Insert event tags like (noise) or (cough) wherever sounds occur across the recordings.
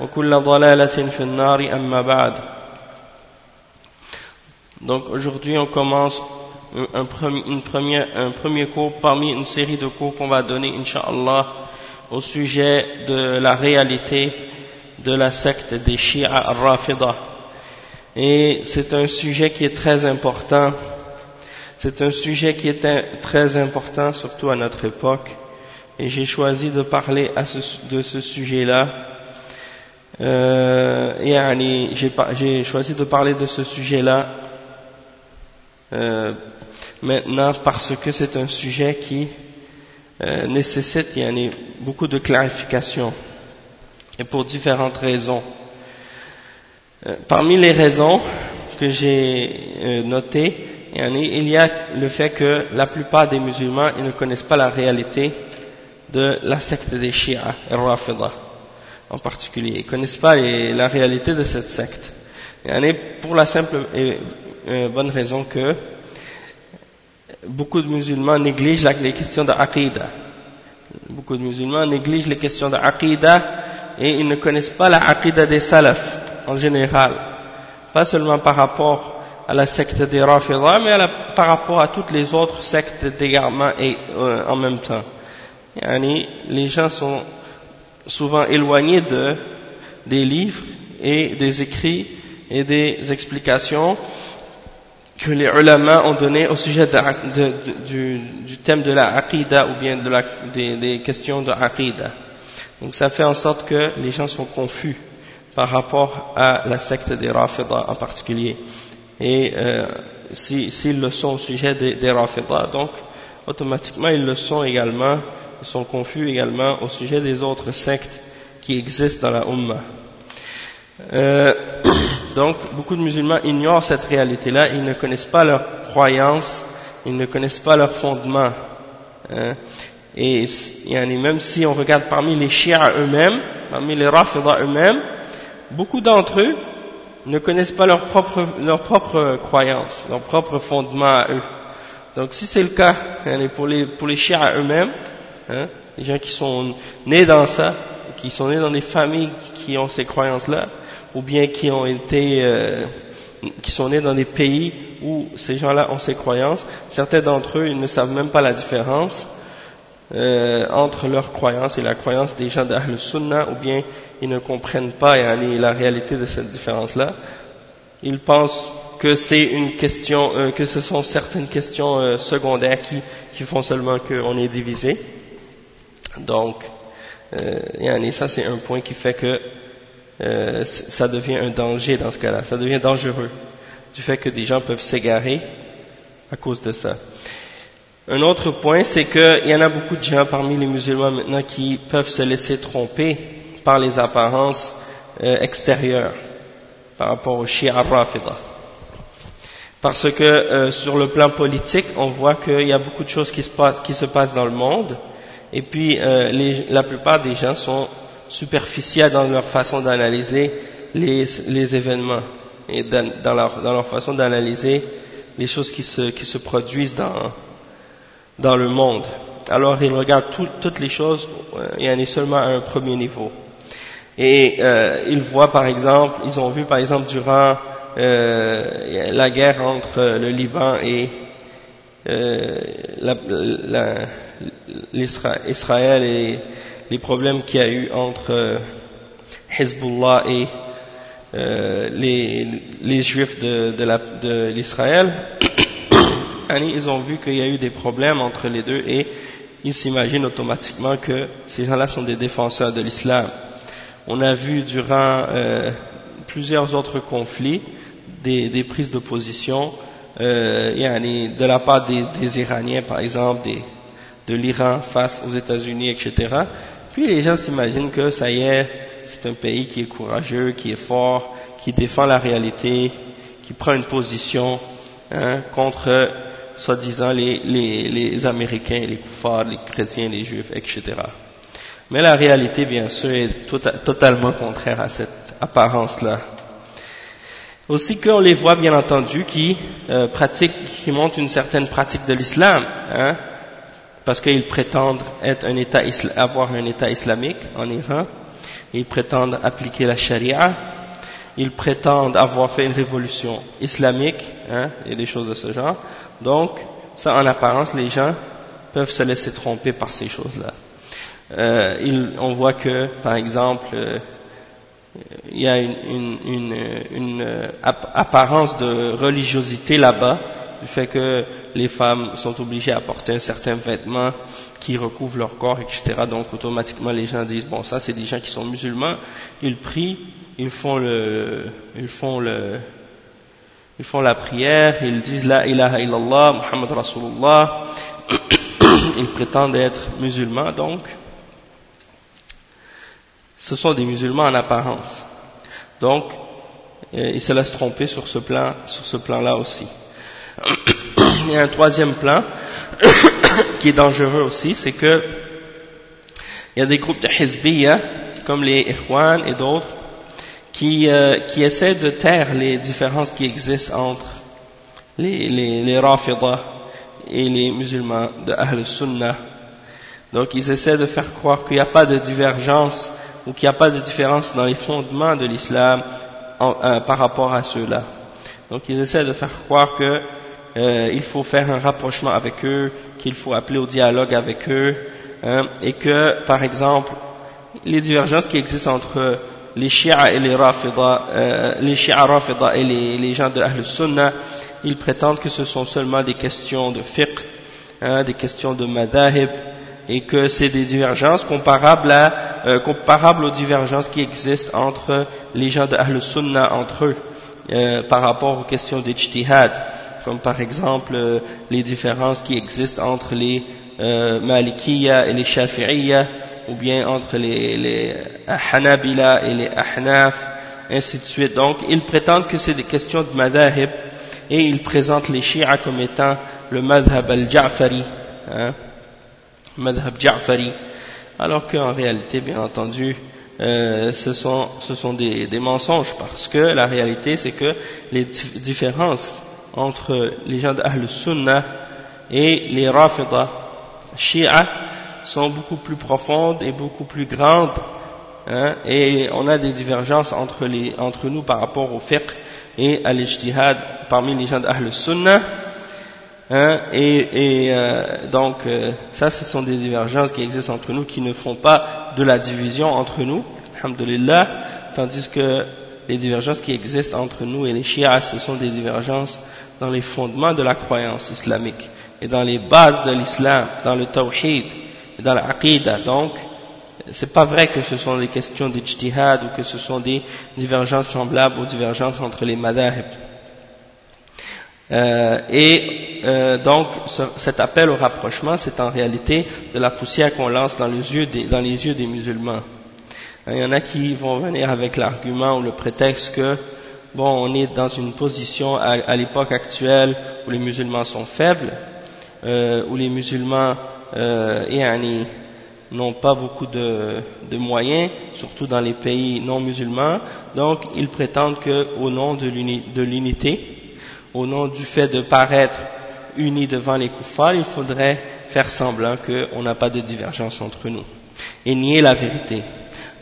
وكل ضلالة في النار أما بعد Donc aujourd'hui on commence un, une première, un premier cours parmi une série de cours qu'on va donner, Inch'Allah, au sujet de la réalité de la secte des Shia al-Rafida. Et c'est un sujet qui est très important. C'est un sujet qui est très important, surtout à notre époque. Et j'ai choisi de parler à ce, de ce sujet-là. euh, j'ai choisi de parler de ce sujet-là euh, maintenant parce que c'est un sujet qui euh, nécessite beaucoup de clarification et pour différentes raisons. Parmi les raisons que j'ai notées, il y a le fait que la plupart des musulmans ne connaissent pas la réalité de la secte des Shia, Rafida en particulier. Ils ne connaissent pas la réalité de cette secte. Et pour la simple et euh, bonne raison que beaucoup de musulmans négligent les questions de Aqidah. Beaucoup de musulmans négligent les questions de Aqidah et ils ne connaissent pas la des Salaf en général. Pas seulement par rapport à la secte des Rafidah, mais par rapport à toutes les autres sectes d'égarement et euh, en même temps. Yani, les gens sont souvent éloignés de, des livres et des écrits et des explications que les ulama ont donné au sujet du, thème de la aqidah ou bien de la, des, questions de aqidah. Donc ça fait en sorte que les gens sont confus par rapport à la secte des Rafidah en particulier. Et euh, s'ils si, le sont au sujet des, des Rafidah, donc automatiquement ils le sont également sont confus également au sujet des autres sectes qui existent dans la Ummah. Euh, (coughs) donc, beaucoup de musulmans ignorent cette réalité-là, ils ne connaissent pas leurs croyances, ils ne connaissent pas leurs fondements. Hein. Et même si on regarde parmi les chiites eux-mêmes, parmi les rafidah eux-mêmes, beaucoup d'entre eux ne connaissent pas leurs propres leur propre croyances, leurs propres fondements à eux. Donc si c'est le cas pour les, pour les eux-mêmes, Hein, les gens qui sont nés dans ça, qui sont nés dans des familles qui ont ces croyances-là, ou bien qui ont été, euh, qui sont nés dans des pays où ces gens-là ont ces croyances. Certains d'entre eux, ils ne savent même pas la différence euh, entre leurs croyances et la croyance des gens d'Ahl Sunnah, ou bien ils ne comprennent pas la réalité de cette différence-là. Ils pensent que c'est une question, euh, que ce sont certaines questions euh, secondaires qui font seulement qu'on est divisé. Donc, euh, ça c'est un point qui fait que euh, ça devient un danger dans ce cas-là, ça devient dangereux, du fait que des gens peuvent s'égarer à cause de ça. Un autre point, c'est qu'il y en a beaucoup de gens parmi les musulmans maintenant qui peuvent se laisser tromper par les apparences euh, extérieures par rapport au Shia Rafida. Parce que euh, sur le plan politique, on voit qu'il y a beaucoup de choses qui se, passent, qui se passent dans le monde, et puis euh, les, la plupart des gens sont superficiels dans leur façon d'analyser les, les, événements et dans, leur, dans leur, façon d'analyser les choses qui se, qui se produisent dans, dans le monde. Alors ils regardent toutes les choses, il y en a seulement à un premier niveau. Et euh, ils voient par exemple, ils ont vu par exemple durant euh, la guerre entre le Liban et euh, Israël et les problèmes qu'il y a eu entre Hezbollah et les, les, juifs de, de l'Israël, (coughs) ils ont vu qu'il y a eu des problèmes entre les deux et ils s'imaginent automatiquement que ces gens-là sont des défenseurs de l'islam. On a vu durant euh, plusieurs autres conflits des, des prises de position euh, de la part des, des, Iraniens, par exemple, des, de l'Iran face aux États-Unis, etc. Puis les gens s'imaginent que ça y est, c'est un pays qui est courageux, qui est fort, qui défend la réalité, qui prend une position hein, contre soi-disant les, les, les, Américains, les koufars, les chrétiens, les juifs, etc. Mais la réalité, bien sûr, est tota-, totalement contraire à cette apparence-là. Aussi qu'on les voit, bien entendu, qui euh, pratiquent, qui montrent une certaine pratique de l'islam, hein, parce qu'ils prétendent être un état, avoir un État islamique en Iran, ils prétendent appliquer la charia, ils prétendent avoir fait une révolution islamique, hein, et des choses de ce genre. Donc, ça en apparence, les gens peuvent se laisser tromper par ces choses-là. Euh, on voit que, par exemple, euh, il y a une, une, une, euh, apparence de religiosité là-bas, du fait que les femmes sont obligées à porter un certain vêtement qui recouvre leur corps, etc. Donc automatiquement les gens disent bon ça c'est des gens qui sont musulmans, ils prient, ils font le, ils font le, ils font la prière, ils disent la ilaha illallah, Muhammad Rasulullah, (coughs) ils prétendent être musulmans donc. Ce sont des musulmans en apparence. Donc, euh, ils se laissent tromper sur ce plan, sur ce plan-là aussi. (clears throat) Il y a un troisième plan (coughs) qui est dangereux aussi, c'est que il y a des groupes de Hizbiyya, comme les Ikhwan et d'autres, qui, euh, qui essaie de taire les différences qui existent entre les, les, les et les musulmans de Ahl Sunnah. Donc ils essaient de faire croire qu'il n'y a pas de divergence ou qu'il n'y a pas de différence dans les fondements de l'islam euh, par rapport à ceux-là. Donc ils essaient de faire croire que euh, faut faire un rapprochement avec eux, qu'il faut appeler au dialogue avec eux, hein, et que par exemple les divergences qui existent entre les Shia et les Rafida, euh, les Shia Rafida et les, gens de Ahl Sunnah, ils prétendent que ce sont seulement des questions de fiqh, hein, des questions de madahib, et que c'est des divergences comparables, à, euh, comparables aux divergences qui existent entre les gens de Ahl Sunnah entre eux, euh, par rapport aux questions d'ijtihad, comme par exemple euh, les différences qui existent entre les euh, Malikiya et les Shafi'iyya, ou bien entre les, les Hanabila et les Ahnaf, ainsi de suite. Donc, ils prétendent que c'est des questions de madhab et ils présentent les Shia comme étant le madhab al-Ja'fari, hein, madhab alors qu'en réalité, bien entendu, euh, ce sont, ce sont des, des, mensonges parce que la réalité c'est que les différences entre les gens d'Ahl Sunnah et les Rafida Shia sont beaucoup plus profondes et beaucoup plus grandes, hein, et on a des divergences entre, les, entre nous par rapport au fiqh et à l'ijtihad parmi les gens d'Ahl Sunnah, hein, et, et euh, donc euh, ça ce sont des divergences qui existent entre nous qui ne font pas de la division entre nous, alhamdulillah, tandis que les divergences qui existent entre nous et les chiites, ce sont des divergences dans les fondements de la croyance islamique et dans les bases de l'islam, dans le tawhid, dans l'aqidah. Donc, c'est pas vrai que ce sont des questions d'ijtihad ou que ce sont des divergences semblables aux divergences entre les madhab. Euh, et euh, donc, ce, cet appel au rapprochement, c'est en réalité de la poussière qu'on lance dans les, yeux des, dans les yeux des musulmans. Il y en a qui vont venir avec l'argument ou le prétexte que, bon, on est dans une position à, à l'époque actuelle où les musulmans sont faibles, euh, où les musulmans euh, n'ont pas beaucoup de, de, moyens, surtout dans les pays non musulmans, donc ils prétendent qu'au nom de l'unité, au nom du fait de paraître unis devant les kuffars, il faudrait faire semblant qu'on n'a pas de divergence entre nous et nier la vérité.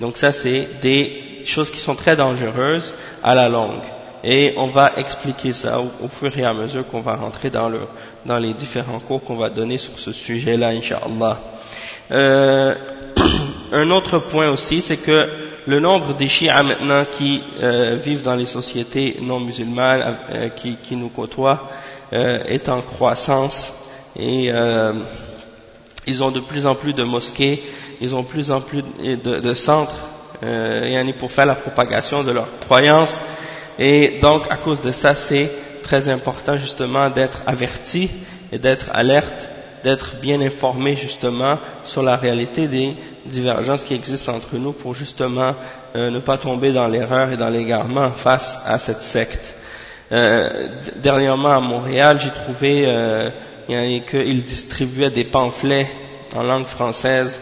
Donc ça c'est des choses qui sont très dangereuses à la longue. Et on va expliquer ça au, fur et à mesure qu'on va rentrer dans, le, dans les différents cours qu'on va donner sur ce sujet-là, Inch'Allah. Euh, (clears throat) un autre point aussi, c'est que le nombre des chiites maintenant qui euh, vivent dans les sociétés non musulmanes, euh, qui, nous côtoient, euh, est en croissance et euh, ils ont de plus en plus de mosquées, ils ont de plus en plus de, de centres euh, pour faire la propagation de leurs croyances. Et donc à cause de ça c'est très important justement d'être averti et d'être alerte d'être bien informé justement sur la réalité des divergences qui existent entre nous pour justement euh, ne pas tomber dans l'erreur et dans l'égarement face à cette secte. Euh, dernièrement à Montréal, j'ai trouvé euh, qu'ils distribuaient des pamphlets en langue française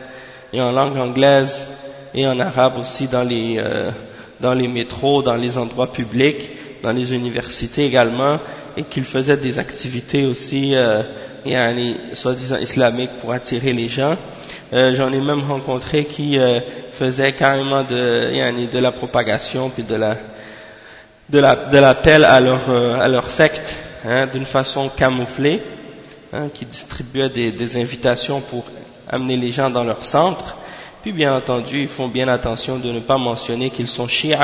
et en langue anglaise et en arabe aussi dans les, euh, dans les métros, dans les endroits publics, dans les universités également, et qu'ils faisaient des activités aussi, euh, soi-disant islamiques pour attirer les gens. Euh, J'en ai même rencontré qui euh, faisaient carrément de, de la propagation puis de la de l'appel la, à leur euh, à leur secte hein, d'une façon camouflée, hein, qui distribuaient des, des invitations pour amener les gens dans leur centre puis bien entendu, ils font bien attention de ne pas mentionner qu'ils sont chiites.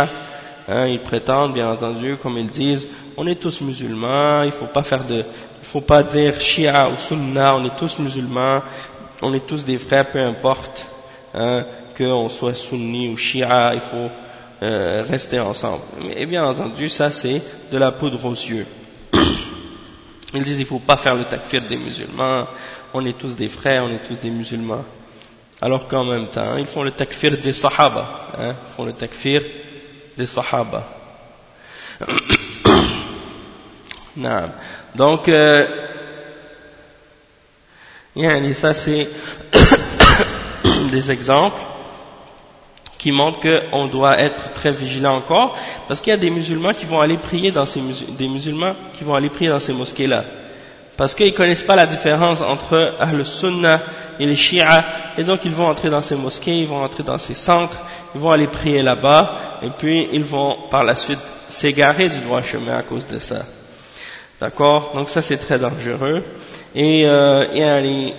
Hein, ils prétendent, bien entendu, comme ils disent, on est tous musulmans, il faut pas faire de, faut pas dire shia ou sunna, on est tous musulmans, on est tous des frères, peu importe hein, qu'on soit sunni ou shia, il faut euh, rester ensemble. Et bien entendu, ça c'est de la poudre aux yeux. (clears throat) Ils disent il faut pas faire le takfir des musulmans, on est tous des frères, on est tous des musulmans alors qu'en même temps, ils font le takfir des sahaba, hein, ils font le takfir des sahaba. (clears throat) Donc, euh, ça c'est (coughs) des exemples qui montrent qu'on doit être très vigilant encore, parce qu'il y a des musulmans qui vont aller prier dans ces des musulmans qui vont aller prier dans ces mosquées-là parce qu'ils ne connaissent pas la différence entre Ahl Sunnah et les Shia, et donc ils vont entrer dans ces mosquées, ils vont entrer dans ces centres, ils vont aller prier là-bas, et puis ils vont par la suite s'égarer du droit chemin à cause de ça. D'accord? Donc ça c'est très dangereux, et, euh,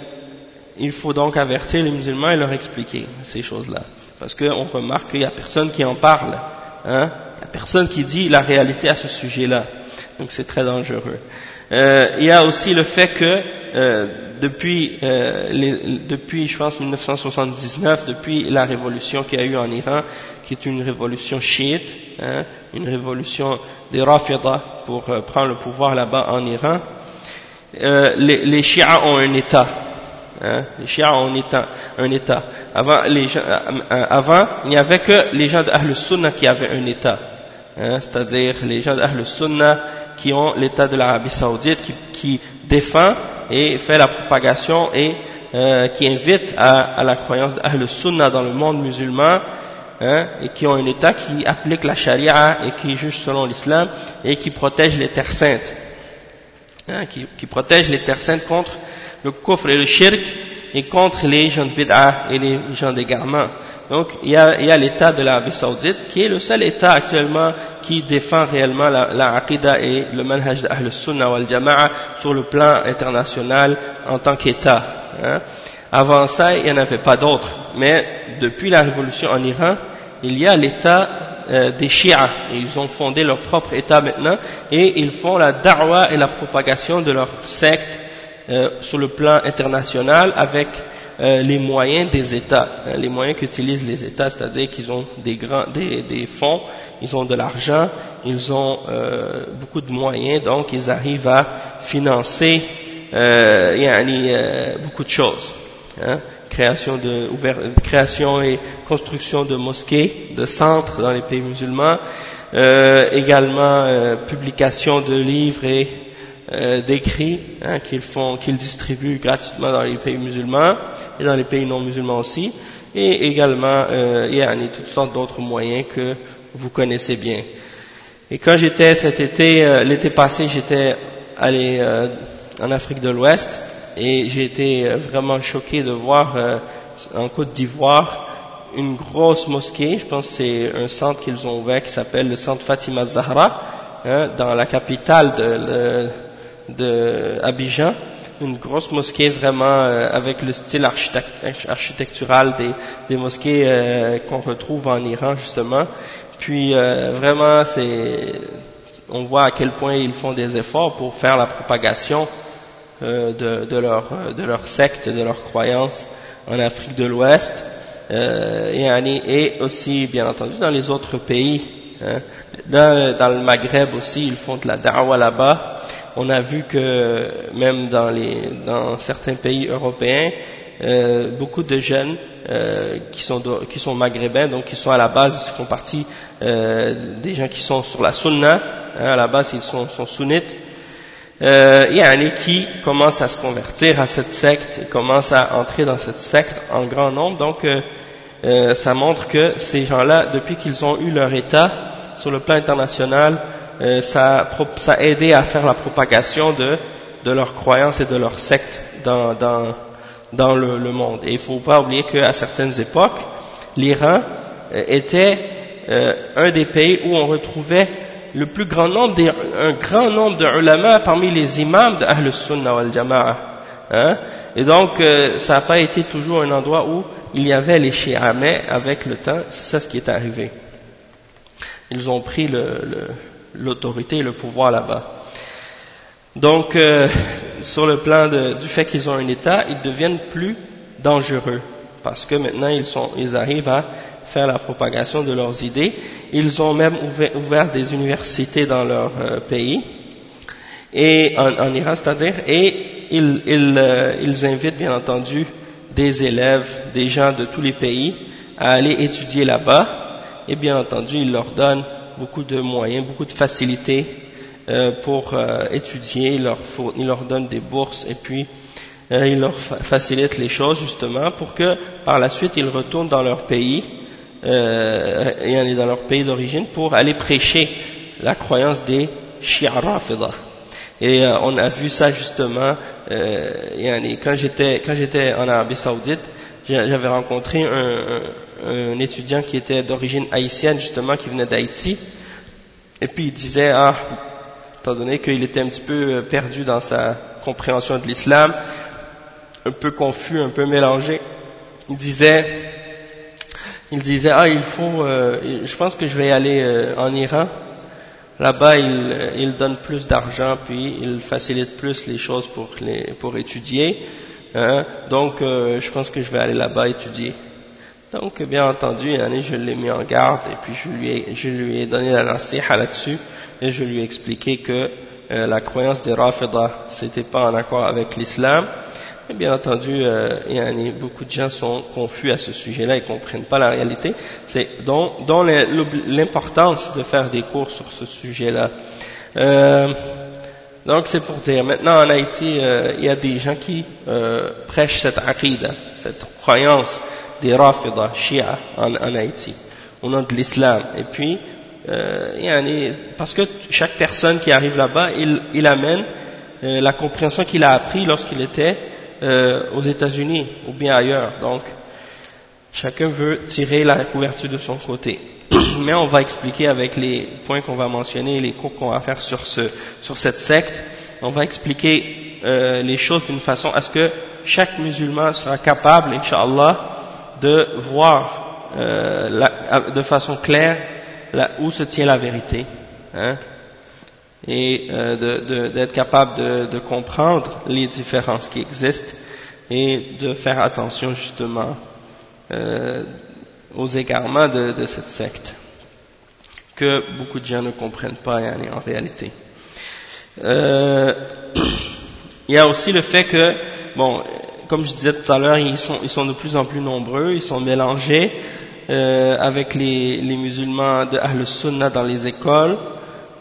il faut donc avertir les musulmans et leur expliquer ces choses-là, parce qu'on remarque qu'il n'y a personne qui en parle, hein? Il n'y a personne qui dit la réalité à ce sujet-là, donc c'est très dangereux. Euh, il y a aussi le fait que euh, depuis, euh, les, depuis, je pense, 1979, depuis la révolution qu'il y a eu en Iran, qui est une révolution chiite, hein, une révolution des Rafida pour euh, prendre le pouvoir là-bas en Iran, euh, les, les chiites ont un État. Hein, les chiites ont un État. Un état. Avant, les gens, avant, il n'y avait que les gens d'Ahl Sunnah qui avaient un État. Hein, C'est-à-dire les gens d'Ahl Sunnah qui ont l'État de l'Arabie Saoudite, qui, défend et fait la propagation et euh, qui invite à, la croyance d'Ahl Sunnah dans le monde musulman, hein, et qui ont un État qui applique la charia et qui juge selon l'islam et qui protège les terres saintes, hein, qui, protège les terres saintes contre le kufr et le shirk et contre les gens de bid'ah et les gens d'égarement. Donc il y a, l'État de l'Arabie Saoudite qui est le seul État actuellement qui défend réellement la, et le manhaj d'Ahl Sunnah wal Jama'a sur le plan international en tant qu'État. Hein. Avant ça, il n'y en avait pas d'autres. Mais depuis la révolution en Iran, il y a l'État euh, des Chiites. Ils ont fondé leur propre État maintenant et ils font la da'wa et la propagation de leur secte euh, sur le plan international avec euh, les moyens des États, hein, les moyens qu'utilisent les États, c'est-à-dire qu'ils ont des, grands, des, des, fonds, ils ont de l'argent, ils ont euh, beaucoup de moyens, donc ils arrivent à financer euh, euh beaucoup de choses. Hein, création, de, création et construction de mosquées, de centres dans les pays musulmans, euh, également publication de livres et euh, d'écrits hein, qu'ils font, qu'ils distribuent gratuitement dans les pays musulmans et dans les pays non musulmans aussi, et également euh, il y a toutes sortes d'autres moyens que vous connaissez bien. Et quand j'étais cet été, euh, l'été passé, j'étais allé euh, en Afrique de l'Ouest et j'ai été euh, vraiment choqué de voir en Côte d'Ivoire une grosse mosquée, je pense c'est un centre qu'ils ont ouvert qui s'appelle le centre Fatima Zahra, hein, dans la capitale de, de, Abidjan, une grosse mosquée vraiment avec le style architectural des, mosquées qu'on retrouve en Iran justement, puis euh, vraiment, c'est, on voit à quel point ils font des efforts pour faire la propagation euh, de, de, leur, de leur secte, de leur croyance en Afrique de l'Ouest euh, et, et, aussi, bien entendu, dans les autres pays. Hein. Dans, dans, le Maghreb aussi, ils font de la da'wa là-bas. On a vu que même dans, les, dans certains pays européens, euh, beaucoup de jeunes euh, qui, sont, qui sont maghrébins, donc qui sont à la base, font partie euh, des gens qui sont sur la sunna, hein, à la base ils sont, sont sunnites, euh, il y a un qui commence à se convertir à cette secte, commence à entrer dans cette secte en grand nombre, donc euh, euh ça montre que ces gens-là, depuis qu'ils ont eu leur état sur le plan international, euh, ça, ça a aidé à faire la propagation de, de leurs croyances et de leur secte dans, dans, dans le, le monde. Et il ne faut pas oublier qu'à certaines époques, l'Iran euh, était euh, un des pays où on retrouvait le plus grand nombre, des, un grand nombre de parmi les imams de Ahl Sunnah wal Jama'a. Hein? Et donc, euh, ça n'a pas été toujours un endroit où il y avait les chiites, avec le temps, c'est ça ce qui est arrivé. Ils ont pris l'autorité le, et le pouvoir là-bas. Donc, euh, sur le plan du fait qu'ils ont un État, ils deviennent plus dangereux parce que maintenant ils, sont, ils arrivent à faire la propagation de leurs idées. Ils ont même ouvert, des universités dans leur euh, pays, et en, en Iran, c'est-à-dire, et ils, ils, euh, ils, invitent bien entendu des élèves, des gens de tous les pays à aller étudier là-bas, et bien entendu, ils leur donnent beaucoup de moyens, beaucoup de facilités euh, pour euh, étudier, ils leur, donnent des bourses et puis euh, ils leur facilitent les choses justement pour que par la suite ils retournent dans leur pays et dans leur pays d'origine pour aller prêcher la croyance des Shia Rafida. Et on a vu ça justement quand j'étais en Arabie Saoudite, j'avais rencontré un, étudiant qui était d'origine haïtienne justement qui venait d'Haïti et puis il disait ah étant donné qu'il était un petit peu euh, perdu dans sa compréhension de l'islam, un peu confus, un peu mélangé. Il disait, il disait, ah, il faut, euh, je pense que je vais aller euh, en Iran. Là-bas, il, il donne plus d'argent, puis il facilite plus les choses pour, pour étudier. Hein. Donc, je pense que je vais aller là-bas étudier. Donc, bien entendu, je l'ai mis en garde et puis je lui ai, je lui ai donné la nasiha là-dessus et je lui ai expliqué que euh, la croyance des Rafida c'était pas en accord avec l'islam. Et bien entendu, euh, beaucoup de gens sont confus à ce sujet-là, ils comprennent pas la réalité. C'est dont, l'importance de faire des cours sur ce sujet-là. Euh, donc c'est pour dire, maintenant en Haïti, euh, il y a des gens qui euh, prêchent cette aqidah, cette croyance des Rafida, Shia en, en Haïti, au nom de l'islam. Et puis, euh, parce que chaque personne qui arrive là-bas, il, il, amène euh, la compréhension qu'il a appris lorsqu'il était euh, aux États-Unis ou bien ailleurs. Donc, chacun veut tirer la couverture de son côté. (clears throat) Mais on va expliquer avec les points qu'on va mentionner, les cours qu'on va faire sur, ce, sur cette secte, on va expliquer euh, les choses d'une façon à ce que chaque musulman sera capable, Inch'Allah, de voir euh, de façon claire où se tient la vérité, hein, et euh, d'être capable de, comprendre les différences qui existent et de faire attention justement euh, aux égarements de, cette secte que beaucoup de gens ne comprennent pas en réalité. Euh, (clears throat) il y a aussi le fait que, bon, comme je disais tout à l'heure, ils sont, ils sont de plus en plus nombreux, ils sont mélangés, euh, avec les, les, musulmans de Ahl Sunnah dans les écoles,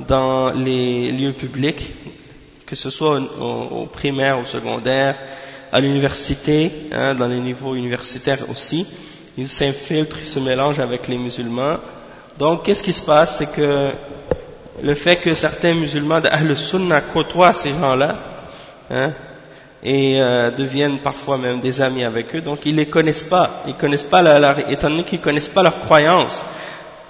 dans les lieux publics, que ce soit au, au primaire, au secondaire, à l'université, hein, dans les niveaux universitaires aussi. Ils s'infiltrent, ils se mélangent avec les musulmans. Donc, qu'est-ce qui se passe? C'est que le fait que certains musulmans d'Ahl Sunnah côtoient ces gens-là, hein, et euh, deviennent parfois même des amis avec eux, donc ils les connaissent pas, ils connaissent pas la, étant donné qu'ils connaissent pas leurs croyances.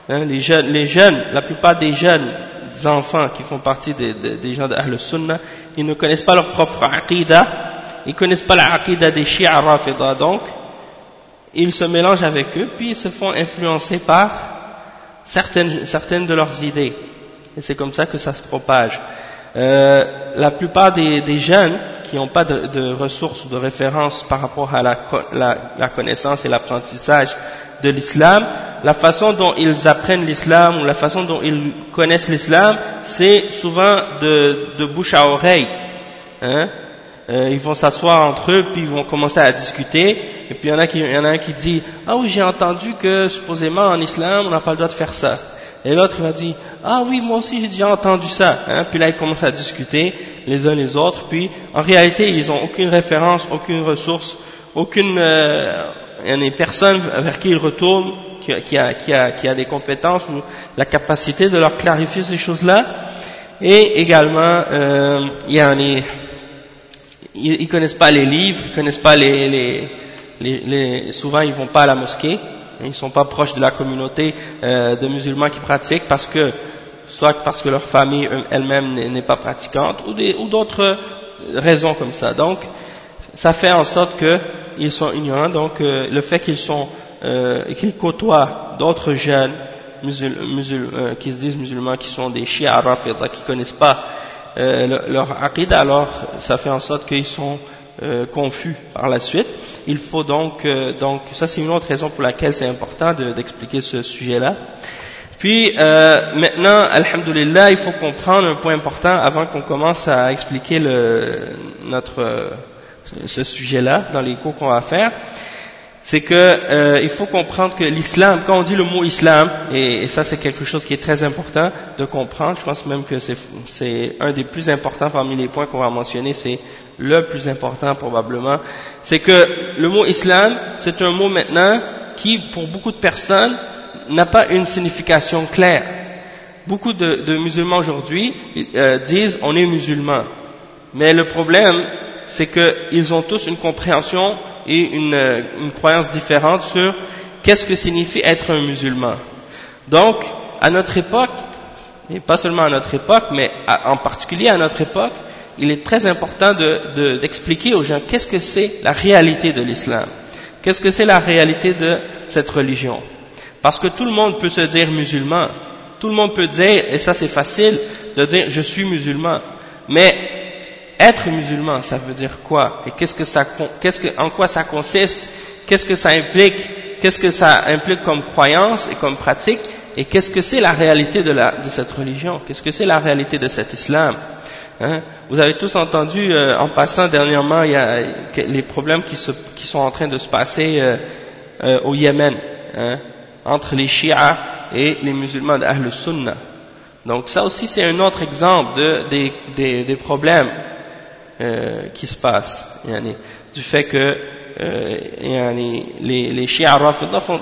Hein, les, jeunes, les jeunes, la plupart des jeunes des enfants qui font partie des, des, gens d'Ahl Sunnah, ils ne connaissent pas leur propre aqidah, ils connaissent pas la aqidah des Shia Rafida, donc ils se mélangent avec eux, puis ils se font influencer par certaines, certaines de leurs idées. Et c'est comme ça que ça se propage. Euh, la plupart des, des jeunes qui n'ont pas de, ressources de référence par rapport à la, connaissance et l'apprentissage de l'islam, la façon dont ils apprennent l'islam ou la façon dont ils connaissent l'islam, c'est souvent de, de, bouche à oreille. Hein euh, ils vont s'asseoir entre eux, puis ils vont commencer à discuter, et puis il y en a, qui, il y en a un qui dit « Ah oui, j'ai entendu que supposément en islam, on n'a pas le droit de faire ça. » Et l'autre il va dire « Ah oui, moi aussi j'ai déjà entendu ça. Hein? Puis là, ils commencent à discuter les uns les autres, puis en réalité, ils n'ont aucune référence, aucune ressource, aucune euh, personne vers qui ils retournent, qui, qui, a, qui, a, qui a des compétences ou la capacité de leur clarifier ces choses-là. Et également, euh, il y a un ils, connaissent pas les livres, ils connaissent pas les, les, les, souvent ils vont pas à la mosquée, ils sont pas proches de la communauté euh, de musulmans qui pratiquent parce que soit parce que leur famille elle-même n'est pas pratiquante ou d'autres raisons comme ça. Donc ça fait en sorte qu'ils sont ignorants. Donc euh, le fait qu'ils sont euh, qu'ils côtoient d'autres jeunes musul, euh, qui se disent musulmans, qui sont des chiites qui connaissent pas euh, leur aqidah, alors ça fait en sorte qu'ils sont euh, confus par la suite. Il faut donc, euh, donc ça c'est une autre raison pour laquelle c'est important d'expliquer ce sujet-là. Puis maintenant, alhamdulillah, il faut comprendre un point important avant qu'on commence à expliquer le, notre, ce sujet-là dans les cours qu'on va faire c'est que euh, il faut comprendre que l'islam, quand on dit le mot islam, et, ça c'est quelque chose qui est très important de comprendre, je pense même que c'est un des plus importants parmi les points qu'on va mentionner, c'est le plus important probablement, c'est que le mot islam, c'est un mot maintenant qui, pour beaucoup de personnes, n'a pas une signification claire. Beaucoup de, musulmans aujourd'hui euh, disent on est musulman, mais le problème, c'est qu'ils ont tous une compréhension et une, euh, une croyance différente sur qu'est-ce que signifie être un musulman. Donc, à notre époque, et pas seulement à notre époque, mais en particulier à notre époque, il est très important d'expliquer de, aux gens qu'est-ce que c'est la réalité de l'islam, qu'est-ce que c'est la réalité de cette religion? Parce que tout le monde peut se dire musulman, tout le monde peut dire, et ça c'est facile, de dire je suis musulman, mais être musulman, ça veut dire quoi? Et qu'est-ce que ça, qu'est-ce que, en quoi ça consiste? Qu'est-ce que ça implique? Qu'est-ce que ça implique comme croyance et comme pratique? Et qu'est-ce que c'est la réalité de, la, de cette religion? Qu'est-ce que c'est la réalité de cet islam? Hein? Vous avez tous entendu, euh, en passant dernièrement, il y a les problèmes qui, se, qui sont en train de se passer euh, euh, au Yémen, hein, entre les chiites et les musulmans d'Ahl Sunnah. Donc ça aussi c'est un autre exemple de, des, des, des problèmes euh, qui se passe, du fait que euh, les, les chiites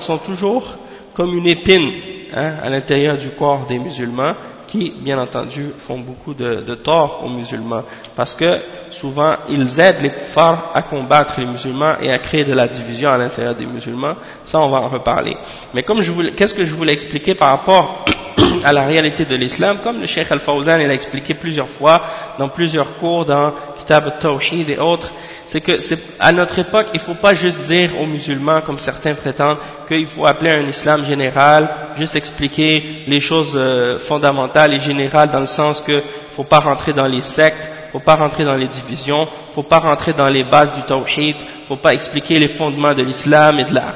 sont toujours comme une épine hein, à l'intérieur du corps des musulmans qui, bien entendu, font beaucoup de, de, tort aux musulmans, parce que souvent ils aident les kuffars à combattre les musulmans et à créer de la division à l'intérieur des musulmans. Ça, on va en reparler. Mais comme je voulais, qu'est-ce que je voulais expliquer par rapport (clears throat) à la réalité de l'islam, comme le Cheikh Al-Fawzan l'a expliqué plusieurs fois dans plusieurs cours, dans Kitab al-Tawhid et autres, c'est que à notre époque, il ne faut pas juste dire aux musulmans, comme certains prétendent, qu'il faut appeler un islam général, juste expliquer les choses euh, fondamentales et générales dans le sens qu'il ne faut pas rentrer dans les sectes, faut pas rentrer dans les divisions, faut pas rentrer dans les bases du tawhid, faut pas expliquer les fondements de l'islam et de la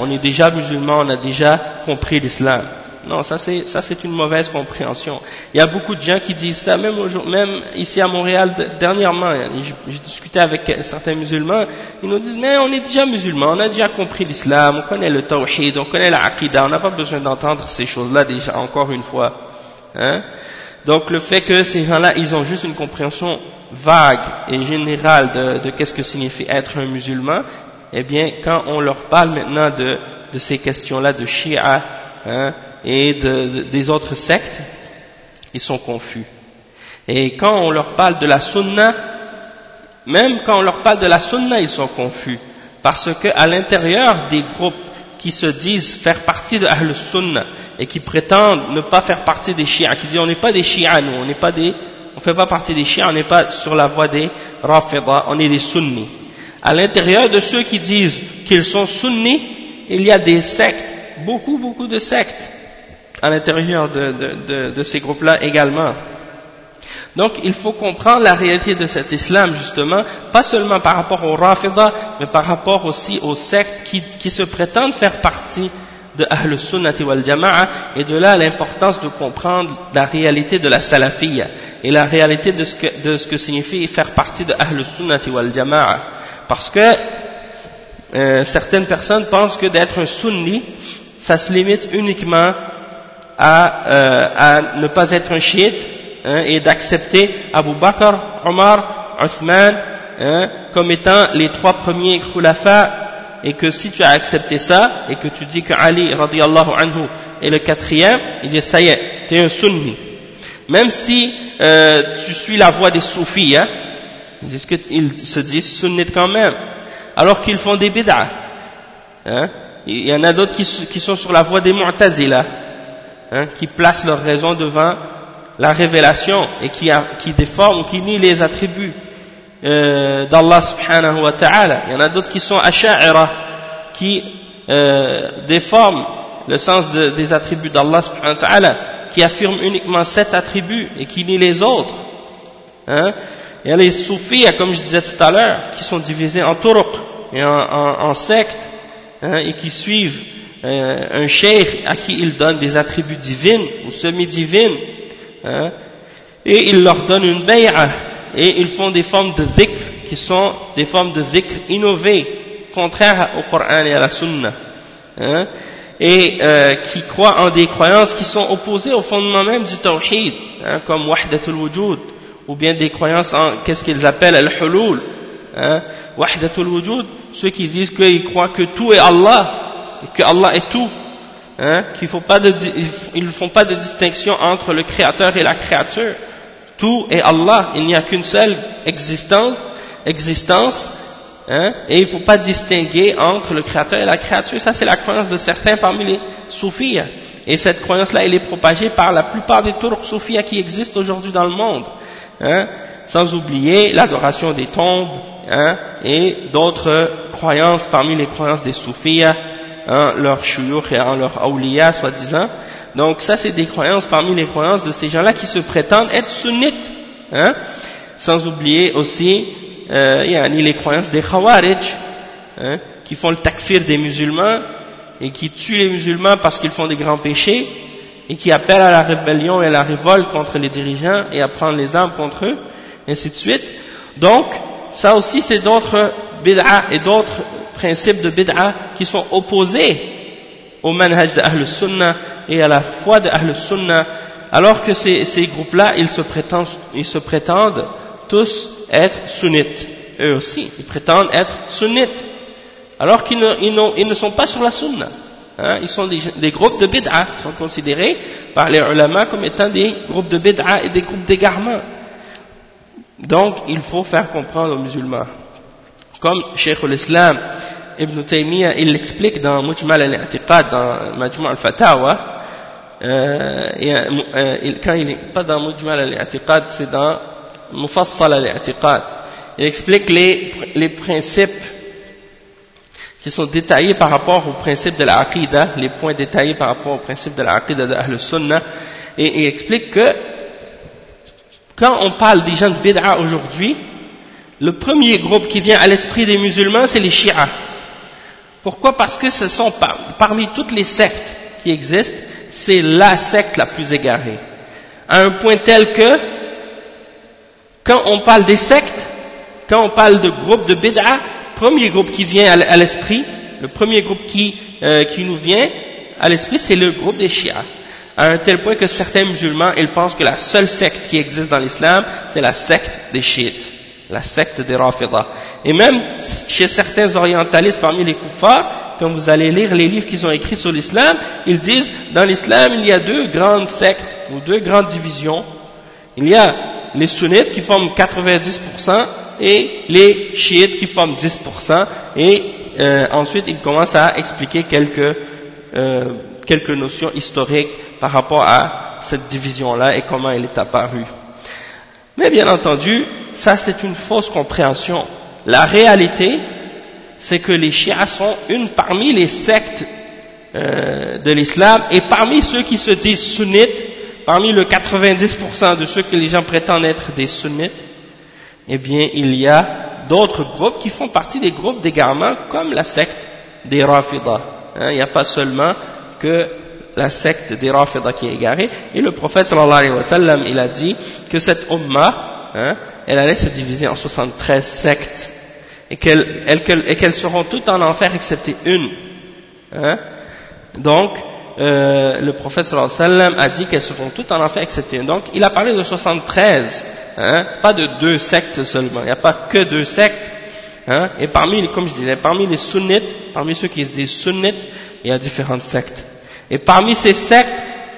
On est déjà musulman, on a déjà compris l'islam. Non, ça c'est ça c'est une mauvaise compréhension. Il y a beaucoup de gens qui disent ça, même, même ici à Montréal dernièrement. J'ai discuté avec certains musulmans, ils nous disent mais on est déjà musulmans, on a déjà compris l'islam, on connaît le tawhid, on connaît la on n'a pas besoin d'entendre ces choses-là déjà encore une fois. Hein? Donc le fait que ces gens-là, ils ont juste une compréhension vague et générale de, de qu'est-ce que signifie être un musulman, eh bien quand on leur parle maintenant de, de ces questions-là de Shia, hein, et de, des autres sectes, ils sont confus. Et quand on leur parle de la sunna, même quand on leur parle de la sunna, ils sont confus. Parce qu'à l'intérieur des groupes qui se disent faire partie de Ahl Sunnah et qui prétendent ne pas faire partie des chiites, qui disent on n'est pas des chiites nous, on n'est pas des, on fait pas partie des chiites, on n'est pas sur la voie des rafida, on est des sunnis. À l'intérieur de ceux qui disent qu'ils sont sunnis, il y a des sectes, beaucoup beaucoup de sectes à l'intérieur de, de, de ces groupes-là également. Donc il faut comprendre la réalité de cet islam justement, pas seulement par rapport aux Rafida, mais par rapport aussi aux sectes qui, qui se prétendent faire partie de Ahl Sunnati wal Jama'a, et de là l'importance de comprendre la réalité de la Salafiyya, et la réalité de ce que, de ce que signifie faire partie de Ahl Sunnati wal Jama'a. Parce que euh, certaines personnes pensent que d'être un sunni, ça se limite uniquement à, euh, à ne pas être un chiite, hein, et d'accepter Abu Bakr, Omar, Othman hein, comme étant les trois premiers khulafa et que si tu as accepté ça et que tu dis que Ali radiallahu anhu est le quatrième, il dit ça y est, tu es un sunni. Même si euh, tu suis la voie des soufis, hein, ils, se disent sunnites quand même, alors qu'ils font des bid'ah. Hein. Il y en a d'autres qui, qui, sont sur la voie des mu'tazila, hein, qui placent leur raison devant la révélation et qui, a, qui déforme, qui nie les attributs euh, d'Allah subhanahu wa ta'ala. Il y en a d'autres qui sont asha'ira, qui euh, déforment le sens de, des attributs d'Allah subhanahu wa ta'ala, qui affirment uniquement sept attributs et qui nie les autres. Hein? Il y a les soufis, comme je disais tout à l'heure, qui sont divisés en turuq et en sectes, hein, et qui suivent euh, un cheikh à qui ils donnent des attributs divines ou semi-divines, Hein, et ils leur donnent une bay'a, et ils font des formes de dhikr qui sont des formes de dhikr innovées, contraires au Coran et à la Sunna, hein, et euh, qui croient en des croyances qui sont opposées au fondement même du tawhid, hein, comme wahdatul wujud, ou bien des croyances en qu'est-ce qu'ils appellent al-hulul, hein, wahdatul wujud, ceux qui disent qu'ils croient que tout est Allah, et que Allah est tout, hein, qu'ils ils ne font pas de distinction entre le créateur et la créature. Tout est Allah, il n'y a qu'une seule existence, existence hein, et il ne faut pas distinguer entre le créateur et la créature. Ça, c'est la croyance de certains parmi les soufis. Et cette croyance-là, elle est propagée par la plupart des tours soufis qui existent aujourd'hui dans le monde. Hein, sans oublier l'adoration des tombes hein, et d'autres croyances parmi les croyances des soufis hein, leur et en leur awliya, soi-disant. Donc ça, c'est des croyances parmi les croyances de ces gens-là qui se prétendent être sunnites. Hein, sans oublier aussi euh, yani les croyances des khawarij, hein, qui font le takfir des musulmans et qui tuent les musulmans parce qu'ils font des grands péchés et qui appellent à la rébellion et à la révolte contre les dirigeants et à prendre les armes contre eux, ainsi de suite. Donc, ça aussi c'est d'autres bid'a et d'autres principes de bid'a qui sont opposés au manhaj de Ahl Sunnah et à la foi de Ahl Sunnah, alors que ces, groupes-là, ils, se prétendent, tous être sunnites, eux aussi, ils prétendent être sunnites, alors qu'ils ne, sont pas sur la Sunnah. Hein, ils sont des, des, groupes de bid'a, ils sont considérés par les ulama comme étant des groupes de bid'a et des groupes d'égarement. Donc, il faut faire comprendre aux musulmans. Comme Cheikh l'Islam Ibn Taymiyyah, il l'explique dans Mujmal al-I'tiqad, dans Majmu' al-Fatawa, euh, euh, quand il n'est pas dans Mujmal al-I'tiqad, c'est dans Mufassal al-I'tiqad. Il explique les, les principes qui sont détaillés par rapport aux principes de la les points détaillés par rapport aux principes de la de Ahl Sunnah, et il explique que quand on parle des gens de bid'a aujourd'hui, le premier groupe qui vient à l'esprit des musulmans, c'est les chiites. Pourquoi? Parce que ce sont parmi toutes les sectes qui existent, c'est la secte la plus égarée. À un point tel que, quand on parle des sectes, quand on parle de groupes de bid'a, premier groupe qui vient à l'esprit, le premier groupe qui, euh, qui nous vient à l'esprit, c'est le groupe des chiites. À un tel point que certains musulmans, ils pensent que la seule secte qui existe dans l'islam, c'est la secte des chiites la secte des Rafidah. Et même chez certains orientalistes parmi les kuffars, quand vous allez lire les livres qui sont écrits sur l'islam, ils disent, dans l'islam, il y a deux grandes sectes, ou deux grandes divisions. Il y a les sunnites qui forment 90%, et les chiites qui forment 10%, et euh, ensuite il commence à expliquer quelques, euh, quelques notions historiques par rapport à cette division-là et comment elle est apparue. Mais bien entendu, ça c'est une fausse compréhension. La réalité, c'est que les chiites sont une parmi les sectes euh, de l'islam et parmi ceux qui se disent sunnites, parmi le 90% de ceux que les gens prétendent être des sunnites, eh bien il y a d'autres groupes qui font partie des groupes d'égarement comme la secte des Rafidah. Hein, il n'y a pas seulement que la secte des Rafidah qui est égarée. Et le prophète sallallahu alayhi wa sallam, il a dit que cette Ummah, hein, elle allait se diviser en 73 sectes et qu'elles seront toutes en enfer excepté une. Hein. Donc, euh, le prophète sallallahu alayhi wa sallam a dit qu'elles seront toutes en enfer excepté une. Donc, il a parlé de 73, hein, pas de deux sectes seulement. Il n'y a pas que deux sectes. Hein, et parmi, comme je disais, parmi les sunnites, parmi ceux qui se disent sunnites, il y a différentes sectes. Et parmi ces sectes,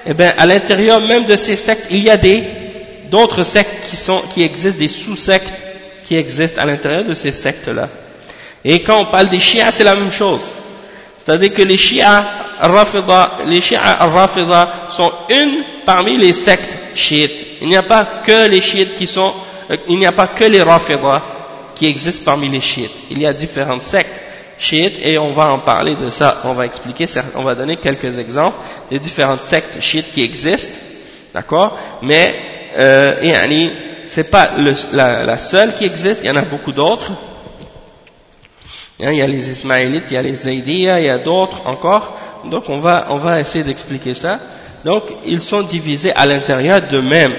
eh bien, à l'intérieur même de ces sectes, il y a d'autres sectes qui existent, des sous-sectes qui existent à l'intérieur de ces sectes-là. Et quand on parle des chiites, c'est la même chose. C'est-à-dire que les chiites rafida, les chiites rafida sont une parmi les sectes chiites. Il n'y a pas que les chiites qui sont, euh, il n'y a pas que les rafida qui existent parmi les chiites. Il y a différentes sectes chiites et on va en parler de ça, on va expliquer, on va donner quelques exemples des différentes sectes chiites qui existent, d'accord? Mais euh, c'est pas la, seule qui existe, il y en a beaucoup d'autres. Hein, il y a les Ismaélites, il y a les Zaydiyas, il y a d'autres encore. Donc on va, on va essayer d'expliquer ça. Donc ils sont divisés à l'intérieur d'eux-mêmes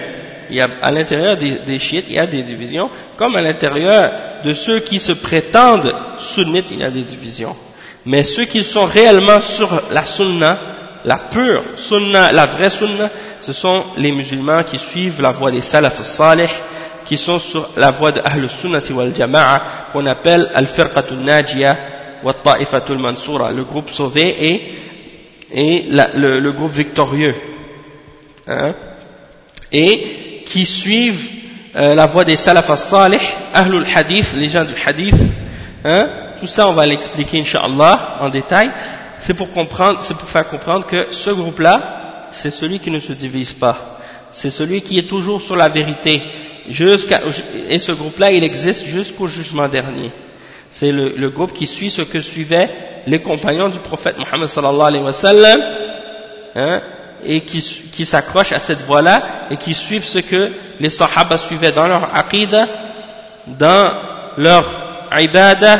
il y a, à l'intérieur des, chiites, il y a des divisions, comme à l'intérieur de ceux qui se prétendent sunnites, il y a des divisions. Mais ceux qui sont réellement sur la sunna, la pure sunna, la vraie sunna, ce sont les musulmans qui suivent la voie des salaf salih, qui sont sur la voie de Ahl sunnati wal jama'a, qu'on appelle al-firqatul najiyah wa ta'ifatul mansura, le groupe sauvé et, et le, le, groupe victorieux. Hein? Et qui suivent euh, la voie des salaf salih ahlul hadith, les gens du hadith, hein, tout ça on va l'expliquer inshallah en détail, c'est pour comprendre, c'est pour faire comprendre que ce groupe-là, c'est celui qui ne se divise pas, c'est celui qui est toujours sur la vérité, et ce groupe-là il existe jusqu'au jugement dernier. C'est le, le, groupe qui suit ce que suivaient les compagnons du prophète Mohammed sallallahu alayhi wa sallam, hein, et qui, s'accrochent à cette voie-là et qui suivent ce que les sahaba suivaient dans leur aqidah, dans leur ibadah,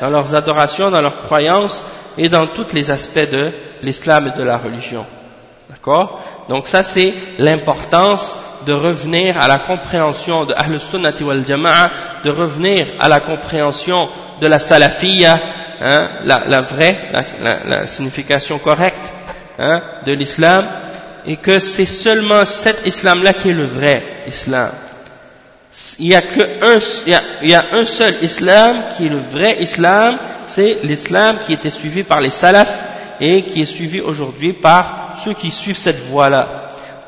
dans leurs adorations, dans leurs croyances et dans tous les aspects de l'islam et de la religion. D'accord? Donc ça c'est l'importance de revenir à la compréhension de Ahl Sunnati wal Jama'a, de revenir à la compréhension de la salafiyya, hein, la, vraie, la signification correcte hein, de l'islam, et que c'est seulement cet islam-là qui est le vrai islam. Il y a que un, il y a, un seul islam qui est le vrai islam, c'est l'islam qui était suivi par les salafs et qui est suivi aujourd'hui par ceux qui suivent cette voie-là.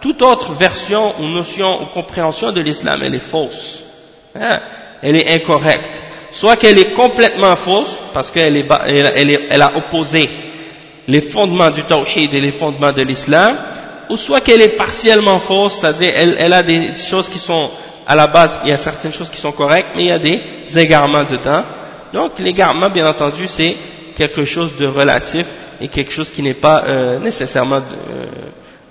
Toute autre version ou notion ou compréhension de l'islam, elle est fausse. Hein, elle est incorrecte. Soit qu'elle est complètement fausse, parce qu'elle est, elle, elle a opposé les fondements du tawhid et les fondements de l'islam, ou soit qu'elle est partiellement fausse, c'est-à-dire elle, elle, a des choses qui sont, à la base, il y a certaines choses qui sont correctes, mais il y a des égarements dedans. Donc l'égarement, bien entendu, c'est quelque chose de relatif et quelque chose qui n'est pas euh, nécessairement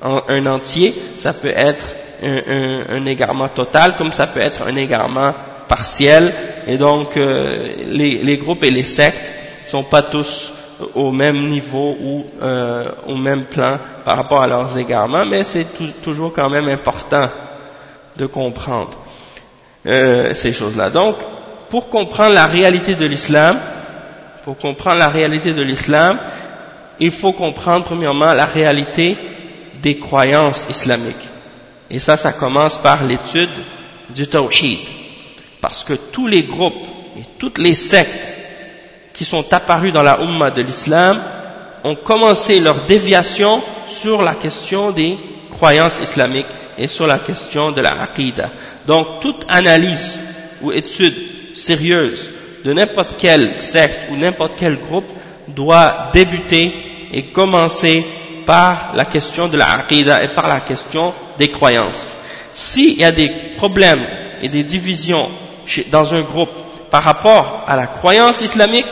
euh, un entier. Ça peut être un, un, un, égarement total, comme ça peut être un égarement partiel. Et donc euh, les, les groupes et les sectes ne sont pas tous au même niveau ou euh, au même plan par rapport à leurs égarements, mais c'est toujours quand même important de comprendre euh, ces choses-là. Donc, pour comprendre la réalité de l'islam, pour comprendre la réalité de l'islam, il faut comprendre premièrement la réalité des croyances islamiques. Et ça, ça commence par l'étude du tawhid. Parce que tous les groupes et toutes les sectes qui sont apparus dans la Ummah de l'islam ont commencé leur déviation sur la question des croyances islamiques et sur la question de la aqidah. Donc toute analyse ou étude sérieuse de n'importe quel secte ou n'importe quel groupe doit débuter et commencer par la question de la aqidah et par la question des croyances. S'il y a des problèmes et des divisions dans un groupe par rapport à la croyance islamique,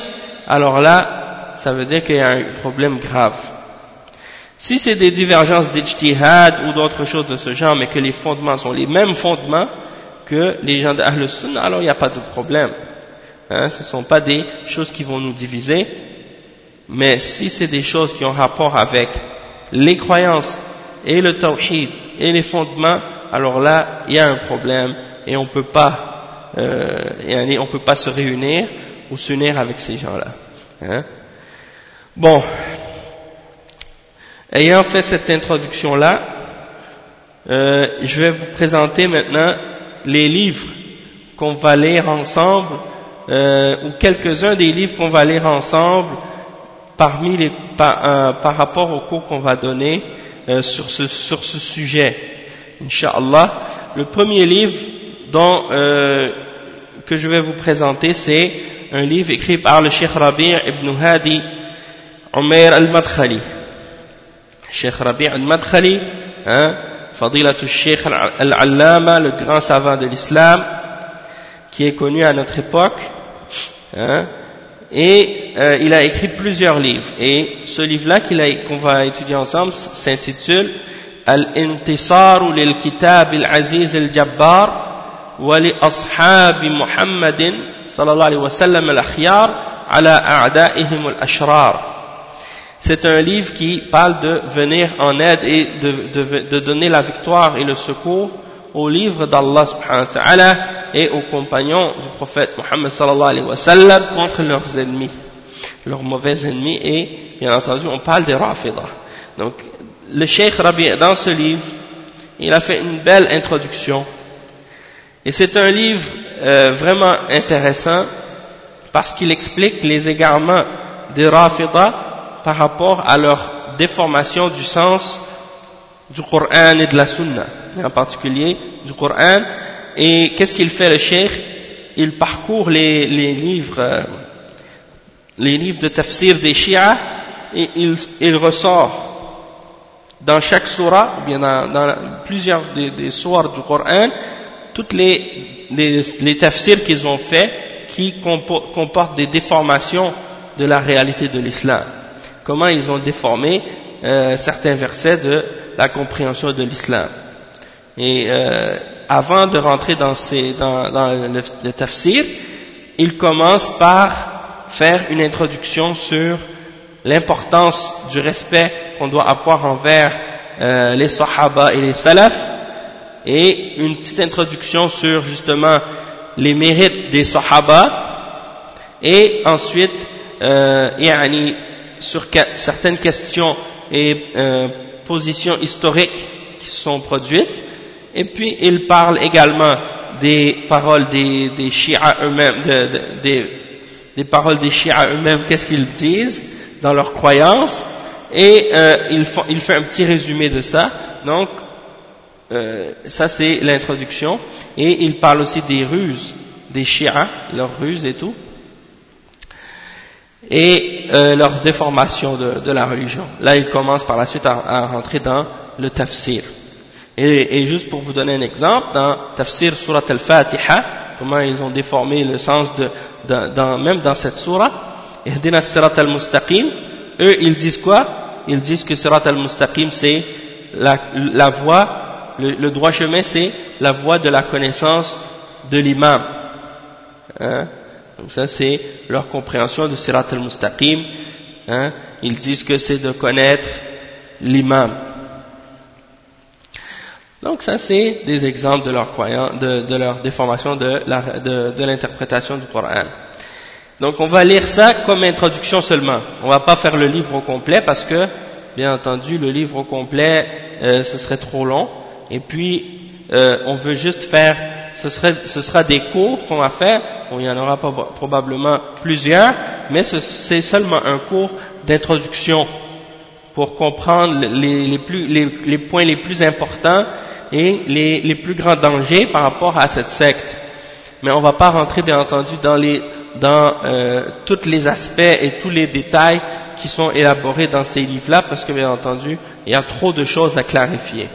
alors là, ça veut dire qu'il y a un problème grave. Si c'est des divergences d'ijtihad ou d'autres choses de ce genre, mais que les fondements sont les mêmes fondements que les gens d'Ahl Sunnah, alors il n'y a pas de problème. Hein, ce ne sont pas des choses qui vont nous diviser, mais si c'est des choses qui ont rapport avec les croyances et le tawhid et les fondements, alors là, il y a un problème et on peut pas, euh, peut pas se réunir ou s'unir avec ces gens-là. Hein? Bon, ayant fait cette introduction-là, euh, je vais vous présenter maintenant les livres qu'on va lire ensemble, euh, ou quelques-uns des livres qu'on va lire ensemble parmi les, par, euh, rapport au cours qu'on va donner sur, ce, sur ce sujet. Inch'Allah, le premier livre dont, que je vais vous présenter, c'est un livre écrit par le Cheikh Rabi' ibn Hadi Omer al-Madkhali. Cheikh Rabi' al-Madkhali, hein, Fadilatul Cheikh al-Allama, le grand savant de l'islam, qui est connu à notre époque, hein, et euh, il a écrit plusieurs livres. Et ce livre-là qu'on va étudier ensemble s'intitule Al-Intisar lil-Kitab al-Aziz al-Jabbar wa li ashab Muhammadin C'est un livre qui parle de venir en aide et de, de, donner la victoire et le secours au livre d'Allah et aux compagnons du prophète Mohammed sallallahu contre leurs ennemis, leurs mauvais ennemis et bien entendu on parle des Rafidah. Donc le Cheikh Rabi dans ce livre, il a fait une belle introduction et c'est un livre euh, vraiment intéressant parce qu'il explique les égarements des Rafidah par rapport à leur déformation du sens du Coran et de la Sunna en particulier du Coran. Et qu'est-ce qu'il fait le cheikh? Il parcourt les, les livres, euh, les livres de tafsir des Shia et il, il ressort dans chaque surah, bien dans, dans plusieurs des, des du Coran, toutes les, les, les tafsirs qu'ils ont fait qui comportent des déformations de la réalité de l'islam. Comment ils ont déformé euh, certains versets de la compréhension de l'islam. Et euh, avant de rentrer dans, ces, dans, dans le, le, tafsir, il commence par faire une introduction sur l'importance du respect qu'on doit avoir envers euh, les sahaba et les salafs, et une petite introduction sur justement les mérites des sahaba, et ensuite euh, sur certaines questions et euh, positions historiques qui sont produites, et puis il parle également des paroles des, des eux-mêmes, des, des paroles des chiites eux-mêmes, qu'est-ce qu'ils disent dans leurs croyances, et euh, il, il, fait un petit résumé de ça. Donc, euh, ça c'est l'introduction, et il parle aussi des ruses des chiites, leurs ruses et tout, et euh, leur déformation de, la religion. Là, il commence par la suite à, rentrer dans le tafsir. Et, juste pour vous donner un exemple, dans Tafsir Surat al-Fatiha, comment ils ont déformé le sens de, même dans cette surah, Ihdina Sirat al-Mustaqim, eux ils disent quoi? Ils disent que Sirat al-Mustaqim c'est la, la voie, le, droit chemin c'est la voie de la connaissance de l'imam. Hein? Donc ça c'est leur compréhension de Sirat al-Mustaqim. Hein? Ils disent que c'est de connaître l'imam. Donc ça c'est des exemples de leur, de, de leur déformation de l'interprétation du Coran. Donc on va lire ça comme introduction seulement. On va pas faire le livre au complet parce que, bien entendu, le livre au complet, euh, ce serait trop long. Et puis, euh, on veut juste faire ce, sera des cours qu'on va faire, bon, il y en aura probablement plusieurs, mais c'est seulement un cours d'introduction pour comprendre les, points les plus importants et les, plus grands dangers par rapport à cette secte. Mais on ne va pas rentrer bien entendu dans, les, euh, tous les aspects et tous les détails qui sont élaborés dans ces livres-là parce que bien entendu il y a trop de choses à clarifier.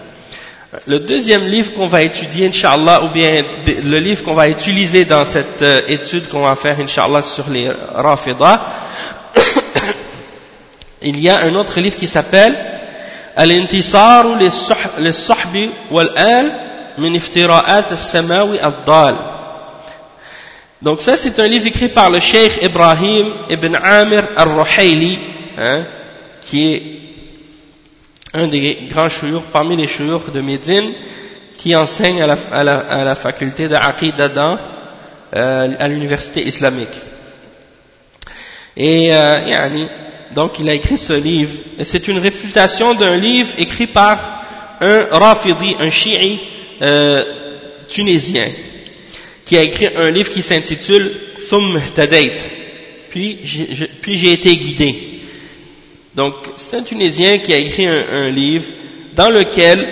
Le deuxième livre qu'on va étudier, Inch'Allah, ou bien le livre qu'on va utiliser dans cette euh, étude qu'on va faire, Inch'Allah, sur les Rafidah, (coughs) il y a un autre livre qui s'appelle Al-Intisar les wal-al min iftira'at al-samawi al-dal. Donc ça c'est un livre écrit par le Cheikh Ibrahim ibn Amir al-Ruhayli, hein, qui est un des grands chouyours parmi les chouyours de Médine, qui enseigne à la, faculté de Aqidah euh, à l'université islamique. Et euh, donc il a écrit ce livre, et c'est une réfutation d'un livre écrit par un Rafidi, un chi'i euh, tunisien, qui a écrit un livre qui s'intitule Thum Tadait, puis j'ai été guidé. Donc c'est un Tunisien qui a écrit un, livre dans lequel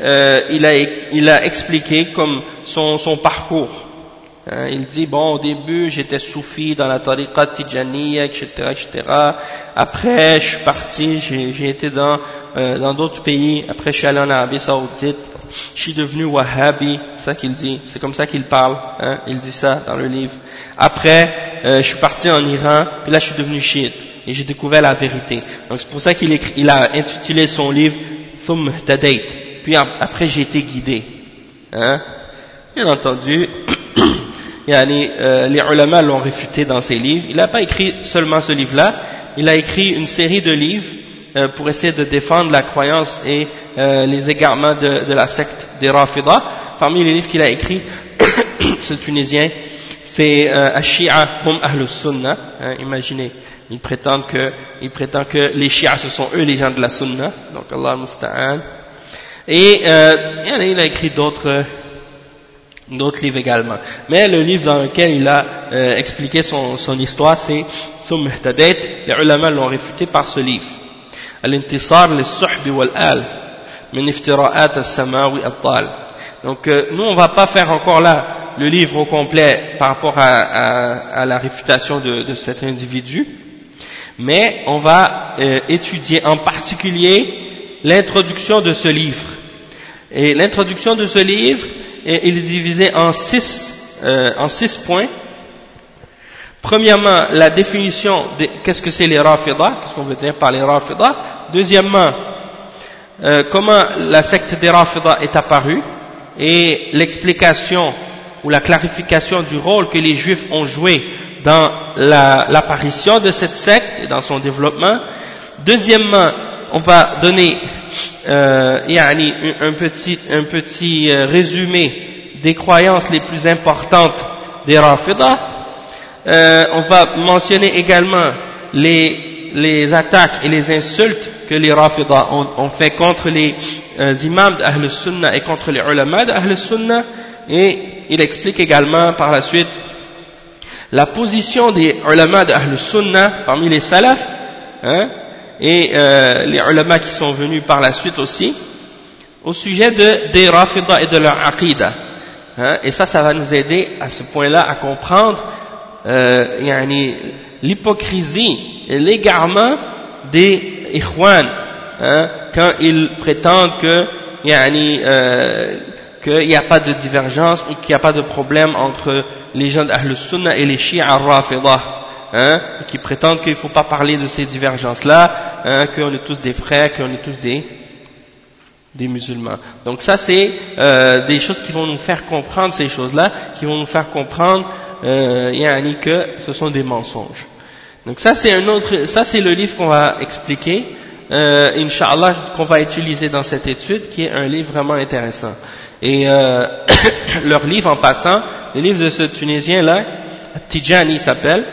euh, il, a, il, a, expliqué comme son, son parcours. Hein, il dit, bon, au début, j'étais soufi dans la tariqa tijaniya, etc., etc. Après, je suis parti, j'ai été dans euh, dans d'autres pays. Après, je suis allé en Arabie Saoudite. Je suis devenu wahhabi, c'est ça qu'il dit. C'est comme ça qu'il parle. Hein, il dit ça dans le livre. Après, euh, je suis parti en Iran, puis là, je suis devenu chiite. Et j'ai découvert la vérité. Donc, c'est pour ça qu'il il a intitulé son livre Thum Tadait. Puis après, j'ai été guidé. Hein? Bien entendu, (clears throat) euh, les ulama l'ont réfuté dans ses livres. Il n'a pas écrit seulement ce livre-là, il a écrit une série de livres euh, pour essayer de défendre la croyance et euh, les égarements de, la secte des Rafidah. Parmi les livres qu'il a écrits, (clears throat) ce Tunisien, c'est Ashia Hum Ahlus Sunnah. Hein, imaginez, il prétend que, il prétend que les Shia ce sont eux les gens de la Sunnah. Donc Allah Musta'an. Et il a écrit d'autres d'autres livres également. Mais le livre dans lequel il a euh, expliqué son, son histoire, c'est Thum Les ulama l'ont réfuté par ce livre. Al-intisar lis-suhbi wal-al min iftira'at as-samawi at-tal. Donc euh, nous on va pas faire encore là le livre au complet par rapport à, la réfutation de, cet individu, mais on va euh, étudier en particulier l'introduction de ce livre. Et l'introduction de ce livre, est divisé en six, euh, en six points. Premièrement, la définition de qu'est-ce que c'est les Rafidah, qu'est-ce qu'on veut dire par les Rafidah. Deuxièmement, euh, comment la secte des Rafidah est apparue et l'explication ou la clarification du rôle que les Juifs ont joué dans l'apparition de cette secte et dans son développement. Deuxièmement, on va donner euh, un petit, un petit euh, résumé des croyances les plus importantes des Rafidah. Euh, on va mentionner également les, les attaques et les insultes que les Rafidah ont, ont fait contre les euh, imams d'Ahl Sunnah et contre les ulama d'Ahl Sunnah. Et il explique également par la suite la position des ulama d'Ahl Sunnah parmi les salafs, hein, et euh, les ulama qui sont venus par la suite aussi, au sujet de, des Rafidah et de leur aqidah. Hein, et ça, ça va nous aider à ce point-là à comprendre euh, l'hypocrisie et l'égarement des Ikhwan hein, quand ils prétendent que euh, qu'il n'y a pas de divergence ou qu'il n'y a pas de problème entre les gens d'Ahl Sunnah et les Shia Rafidah hein, qui prétendent qu'il ne faut pas parler de ces divergences-là, hein, qu'on est tous des frères, qu'on est tous des, musulmans. Donc ça, c'est euh, des choses qui vont nous faire comprendre ces choses-là, qui vont nous faire comprendre euh, que ce sont des mensonges. Donc ça, c'est un autre, ça c'est le livre qu'on va expliquer, euh, Inch'Allah, qu'on va utiliser dans cette étude, qui est un livre vraiment intéressant. Et euh, (coughs) leur livre en passant, le livre de ce Tunisien-là, Tijani s'appelle,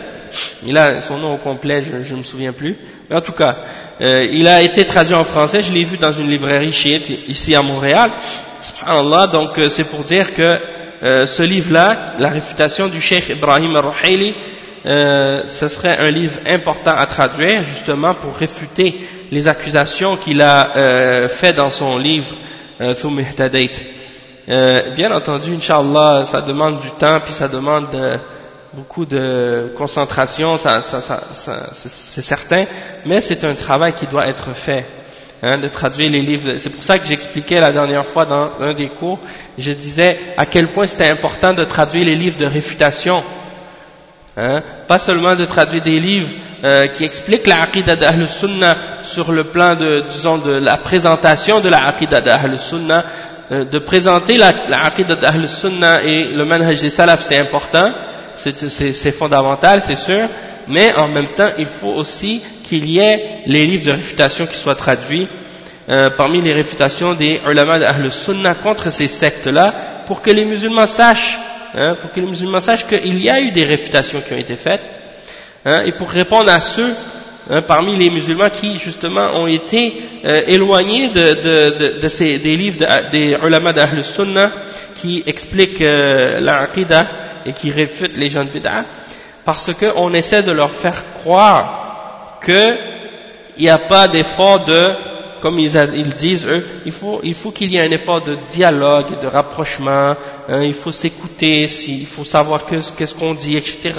il a son nom au complet, je ne me souviens plus. Mais en tout cas, euh, il a été traduit en français, je l'ai vu dans une librairie chiite ici à Montréal. Subhanallah, donc euh, c'est pour dire que euh, ce livre-là, la réfutation du Cheikh Ibrahim al-Ruhaili, ce serait un livre important à traduire justement pour réfuter les accusations qu'il a fait dans son livre euh, euh, bien entendu, Inch'Allah, ça demande du temps, puis ça demande beaucoup de concentration, ça, ça, ça, c'est certain, mais c'est un travail qui doit être fait, hein, de traduire les livres. C'est pour ça que j'expliquais la dernière fois dans un des cours, je disais à quel point c'était important de traduire les livres de réfutation, hein, pas seulement de traduire des livres euh, qui expliquent la aqidah d'Ahl Sunnah sur le plan de, disons, de la présentation de la aqidah d'Ahl Sunnah, euh, de présenter la, la aqidah d'Ahl Sunnah et le manhaj des salaf, c'est important, c'est fondamental, c'est sûr, mais en même temps, il faut aussi qu'il y ait les livres de réfutation qui soient traduits euh, parmi les réfutations des ulama d'Ahl Sunnah contre ces sectes-là, pour que les musulmans sachent, hein, pour que les musulmans sachent qu'il y a eu des réfutations qui ont été faites, hein, et pour répondre à ceux hein, parmi les musulmans qui justement ont été euh, éloignés de, ces, des livres des ulama d'Ahl Sunnah qui expliquent euh, la et qui réfutent les gens de bid'a, parce qu'on essaie de leur faire croire qu'il n'y a pas d'effort de, comme ils, ils, disent eux, il faut il faut qu'il y ait un effort de dialogue et de rapprochement, hein, il faut s'écouter, il faut savoir qu'est-ce qu'on dit, etc.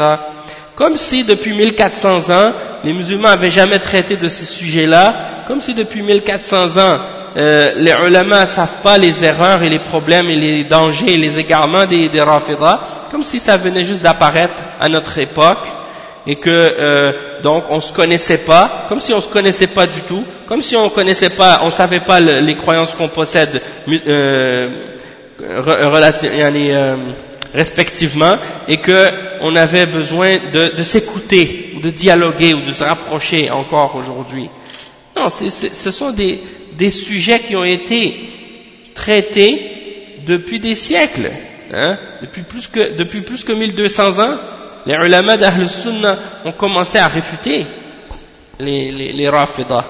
Comme si depuis 1400 ans, les musulmans n'avaient jamais traité de ces sujets-là, comme si depuis 1400 ans, euh, les ulama ne savent pas les erreurs et les problèmes et les dangers et les égarements des, des comme si ça venait juste d'apparaître à notre époque et que euh, donc on se connaissait pas, comme si on se connaissait pas du tout, comme si on connaissait pas, on savait pas les croyances qu'on possède euh, euh, respectivement et que on avait besoin de, s'écouter, ou de dialoguer ou de se rapprocher encore aujourd'hui. Non, ce sont des, des sujets qui ont été traités depuis des siècles. Hein, depuis, plus que, depuis plus que 1200 ans, les ulama d'Ahl Sunnah ont commencé à réfuter les, les, les Rafidah.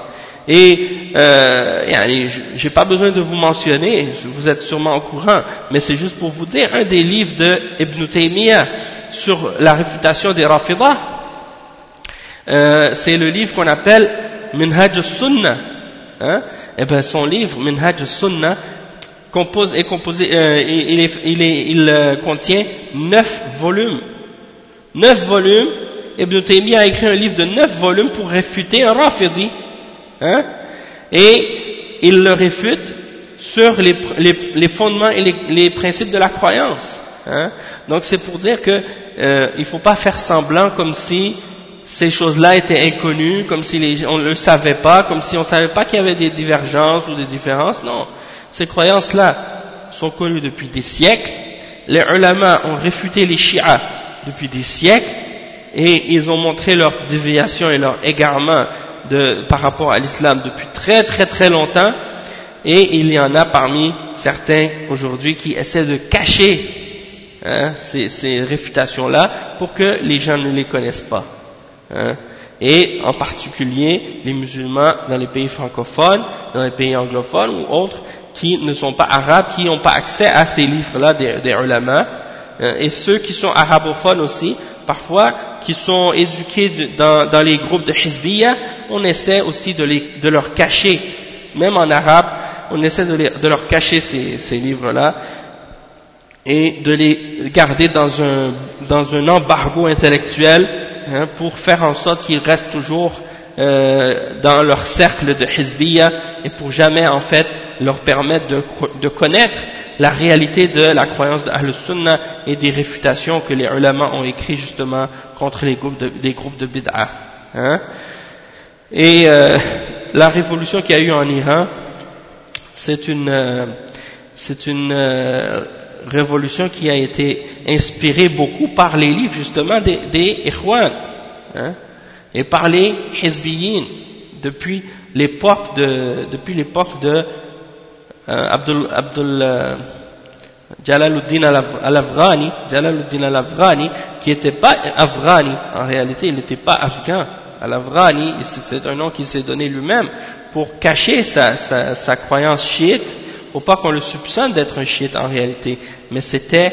Et euh, j'ai pas besoin de vous mentionner, vous êtes sûrement au courant, mais c'est juste pour vous dire, un des livres de Ibn Taymiyyah sur la réfutation des Rafidah, euh, c'est le livre qu'on appelle Minhaj al-Sunnah. Hein, et eh ben son livre Minhaj al-Sunnah est composé, euh, il euh, contient neuf volumes. Neuf volumes. Ibn Taymiyyah a écrit un livre de neuf volumes pour réfuter un Rafidi. Hein? Et il le réfute sur les, les, les fondements et les, les, principes de la croyance. Hein? Donc c'est pour dire que euh, il faut pas faire semblant comme si ces choses-là étaient inconnues, comme si les, on ne le savait pas, comme si on ne savait pas qu'il y avait des divergences ou des différences. Non, ces croyances-là sont connues depuis des siècles. Les ulama ont réfuté les chiites depuis des siècles et ils ont montré leur déviation et leur égarement de, par rapport à l'islam depuis très très très longtemps et il y en a parmi certains aujourd'hui qui essaient de cacher hein, ces, ces réfutations-là pour que les gens ne les connaissent pas. Hein et en particulier les musulmans dans les pays francophones, dans les pays anglophones ou autres qui ne sont pas arabes, qui n'ont pas accès à ces livres-là des, des ulama, euh, et ceux qui sont arabophones aussi, parfois, qui sont éduqués dans, les groupes de Hizbiyya, on essaie aussi de, les, de leur cacher, même en arabe, on essaie de, les, de leur cacher ces, ces livres-là, et de les garder dans un, dans un embargo intellectuel, hein, pour faire en sorte qu'ils restent toujours euh, dans leur cercle de Hizbiyya et pour jamais en fait leur permettre de, de connaître la réalité de la croyance de Sunnah et des réfutations que les ulama ont écrit justement contre les groupes de, des groupes de bid'ah. Hein. Et euh, la révolution qu'il y a eu en Iran, c'est une, euh, c'est une euh, révolution qui a été inspirée beaucoup par les livres justement des, des Ikhwan. Hein et par les Hizbiyin depuis l'époque de depuis l'époque de Abdul, Abdul euh, Jalaluddin al-Afghani, Jalaluddin al-Afghani, qui n'était pas Afghani, en réalité il n'était pas afghan. Al-Afghani, c'est un nom qu'il s'est donné lui-même pour cacher sa, sa, sa croyance chiite, pour pas qu'on le soupçonne d'être un chiite en réalité, mais c'était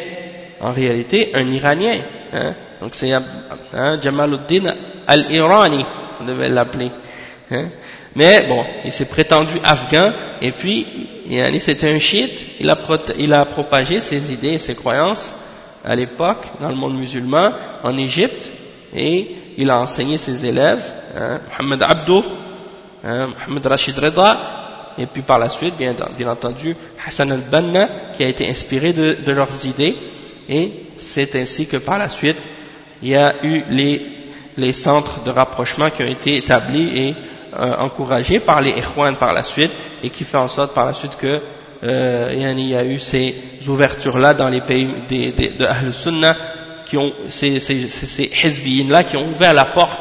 en réalité un Iranien. Hein. Donc c'est hein, Jamaluddin al-Irani, on devait l'appeler. Hein. Mais bon, il s'est prétendu afghan, et puis c'était un chiite, il a, propagé ses idées et ses croyances à l'époque dans le monde musulman en Égypte, et il a enseigné ses élèves, hein, Mohamed Abdou, hein, Mohamed Rashid Reda, et puis par la suite, bien, entendu, Hassan al-Banna, qui a été inspiré de, de leurs idées, et c'est ainsi que par la suite, il y a eu les, les centres de rapprochement qui ont été établis et euh, encouragés par les Ikhwan par la suite, et qui fait en sorte par la suite que euh, il y a eu ces ouvertures-là dans les pays des, des, de Ahl-Sunnah, qui ont, ces, ces, ces là qui ont ouvert la porte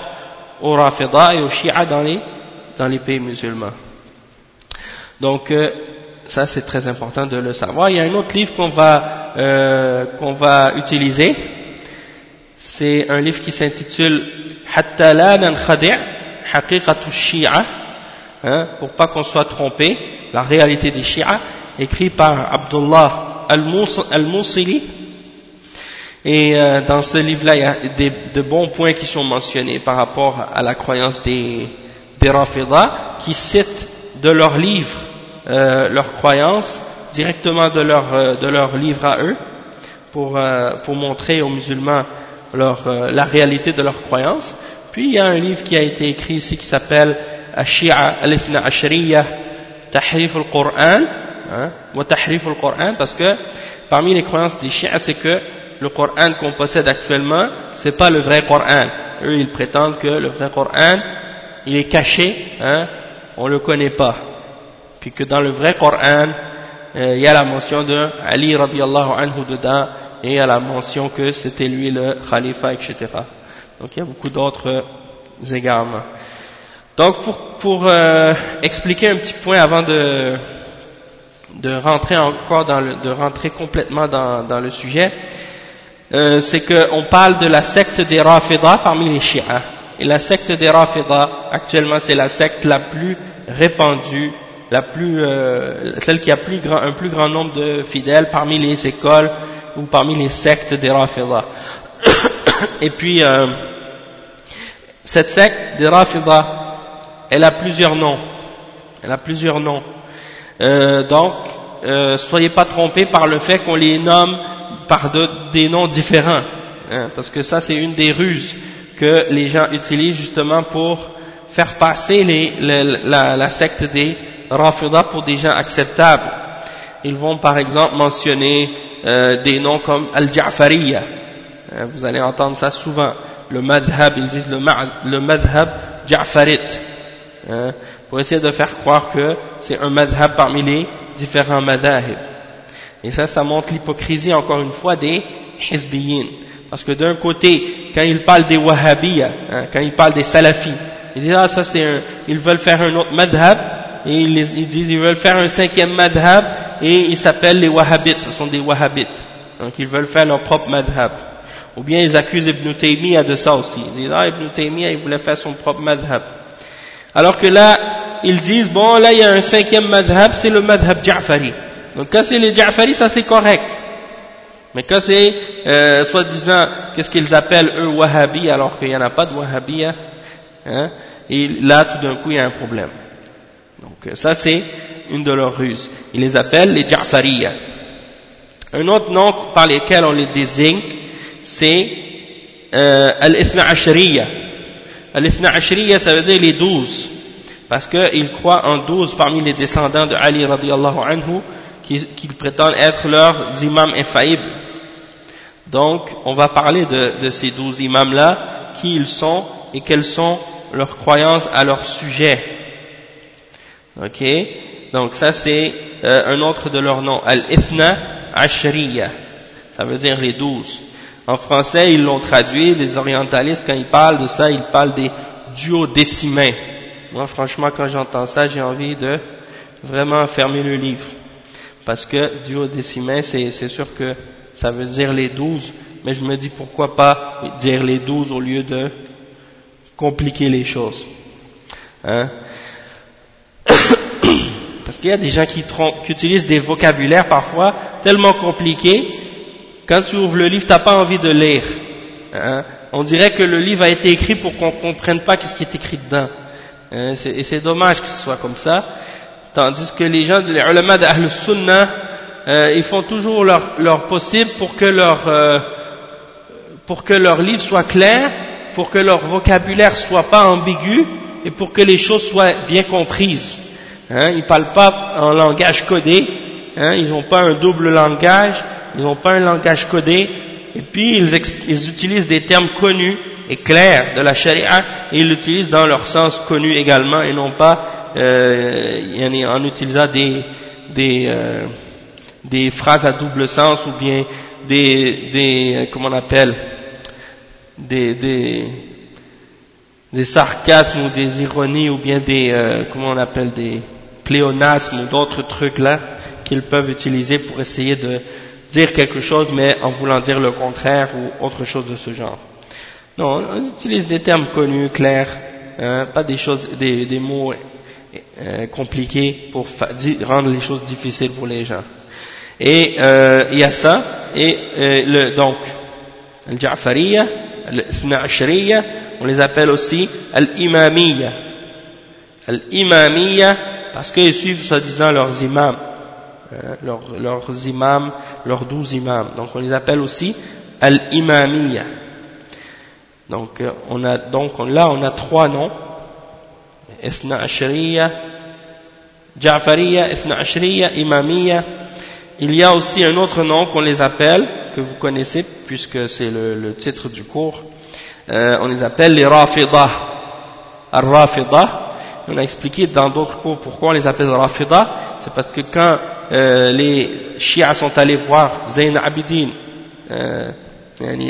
aux Rafida et aux Shia dans les, dans les pays musulmans. Donc, euh, ça c'est très important de le savoir. Il y a un autre livre qu'on va, euh, qu'on va utiliser. C'est un livre qui s'intitule Hatta la haqiqatu Shia, hein, pour pas qu'on soit trompé, la réalité des Shia, écrit par Abdullah al-Musili. Et euh, dans ce livre-là, il y a des, de bons points qui sont mentionnés par rapport à la croyance des, des Rafida, qui citent de leurs livres euh, leurs croyances directement de leur, euh, leur livre à eux pour, euh, pour montrer aux musulmans leur, euh, la réalité de leurs croyances. Puis il y a un livre qui a été écrit ici qui s'appelle Ashia al-Ithna Ashriya Tahrif al-Qur'an hein, ou Tahrif al-Qur'an parce que parmi les croyances des Shia c'est que le Coran qu'on possède actuellement c'est pas le vrai Coran. Eux ils prétendent que le vrai Coran il est caché, hein, on le connaît pas puis que dans le vrai Coran, euh, il y a la mention de Ali radiallahu anhu dedans, et il y a la mention que c'était lui le khalifa, etc. Donc il y a beaucoup d'autres égarements. Donc pour, pour euh, expliquer un petit point avant de, de rentrer encore dans le, de rentrer complètement dans, dans le sujet, euh, c'est qu'on parle de la secte des Rafida parmi les Shia. Et la secte des Rafida, actuellement, c'est la secte la plus répandue la plus, euh, celle qui a plus grand, un plus grand nombre de fidèles parmi les écoles ou parmi les sectes des Rafida. (coughs) Et puis, euh, cette secte des Rafida, elle a plusieurs noms. Elle a plusieurs noms. Euh, donc, euh, soyez pas trompés par le fait qu'on les nomme par des noms différents. Hein, parce que ça, c'est une des ruses que les gens utilisent justement pour faire passer la, secte des Rafida pour des gens acceptables. Ils vont par exemple mentionner euh, des noms comme Al-Ja'fariya. Euh, vous allez entendre ça souvent. Le madhab, ils disent le, le madhab Ja'farit. Hein, pour essayer de faire croire que c'est un madhab parmi les différents madhahib. Et ça, ça montre l'hypocrisie encore une fois des hizbiyin. Parce que d'un côté, quand ils parlent des wahhabiyya, hein, quand ils parlent des salafis, ils disent ah ça c'est un, ils veulent faire un autre madhab, et ils, ils disent ils veulent faire un cinquième madhab et ils s'appellent les wahhabites, ce sont des wahhabites. Donc ils veulent faire leur propre madhab. Ou bien ils accusent Ibn Taymiyyah de ça aussi. Ils disent ah Ibn Taymiyyah il voulait faire son propre madhab. Alors que là ils disent bon là il y a un cinquième madhab, c'est le madhab Ja'fari. Donc quand c'est les Ja'fari ça c'est correct. Mais quand c'est euh, soi-disant qu'est-ce qu'ils appellent eux wahhabi alors qu'il n'y en a pas de wahhabi, hein, et là tout d'un coup il y a un problème. Donc euh, ça c'est une de leurs ruses. Ils les appellent les Ja'fariya. Un autre nom par lequel on les désigne, c'est euh, Al-Ithna Ashriya. Al-Ithna Ashriya, ça veut dire les douze. Parce qu'ils croient en douze parmi les descendants de Ali radiallahu anhu, qui, qui prétendent être leurs imams infaillibles. Donc, on va parler de, de ces douze imams-là, qui ils sont et quelles sont leurs croyances à leur sujet. Ok? Donc ça c'est euh, un autre de leurs noms. Al-Ithna Ashriya. Ça veut dire les douze. En français, ils l'ont traduit, les orientalistes, quand ils parlent de ça, ils parlent des duodécimains. Moi, franchement, quand j'entends ça, j'ai envie de vraiment fermer le livre. Parce que duodécimains, c'est sûr que ça veut dire les douze, mais je me dis pourquoi pas dire les douze au lieu de compliquer les choses. Hein? (coughs) Parce qu'il y a des gens qui, qui, utilisent des vocabulaires parfois tellement compliqués quand tu ouvres le livre, tu n'as pas envie de lire. Hein? On dirait que le livre a été écrit pour qu'on ne comprenne pas ce qui est écrit dedans. Hein? Et c'est dommage que ce soit comme ça. Tandis que les gens, les ulama d'Ahl Sunnah, euh, ils font toujours leur, leur possible pour que leur, euh, pour que leur livre soit clair, pour que leur vocabulaire soit pas ambigu et pour que les choses soient bien comprises. Hein, ils ne parlent pas en langage codé, hein, ils n'ont pas un double langage, ils n'ont pas un langage codé, et puis ils, ils, utilisent des termes connus et clairs de la charia, et ils l'utilisent dans leur sens connu également, et non pas euh, en utilisant des, des, euh, des phrases à double sens ou bien des, des comment on appelle, des, des, des sarcasmes ou des ironies ou bien des, euh, comment on appelle, des pléonasmes ou d'autres trucs là qu'ils peuvent utiliser pour essayer de dire quelque chose mais en voulant dire le contraire ou autre chose de ce genre. Non, on utilise des termes connus, clairs, hein, pas des choses, des, des mots euh, compliqués pour rendre les choses difficiles pour les gens. Et euh, il y a ça, et euh, le, donc, al-Ja'fariya, al on les appelle aussi al-Imamiyya. Al-Imamiyya, parce qu'ils suivent soi-disant leurs imams, euh, leurs, imams, leurs douze imams. Donc on les appelle aussi al-Imamiyya. Donc, euh, on a, donc là on a trois noms. Isna Ashriya, Ja'fariya, Isna Ashriya, Imamiyya. Il y a aussi un autre nom qu'on les appelle, que vous connaissez puisque c'est le, le, titre du cours. Euh, on les appelle les Rafidah. Al-Rafidah. On a expliqué dans d'autres cours pourquoi on les appelle Rafidah. C'est parce que quand euh, les Shia sont allés voir Zayn Abidin, euh,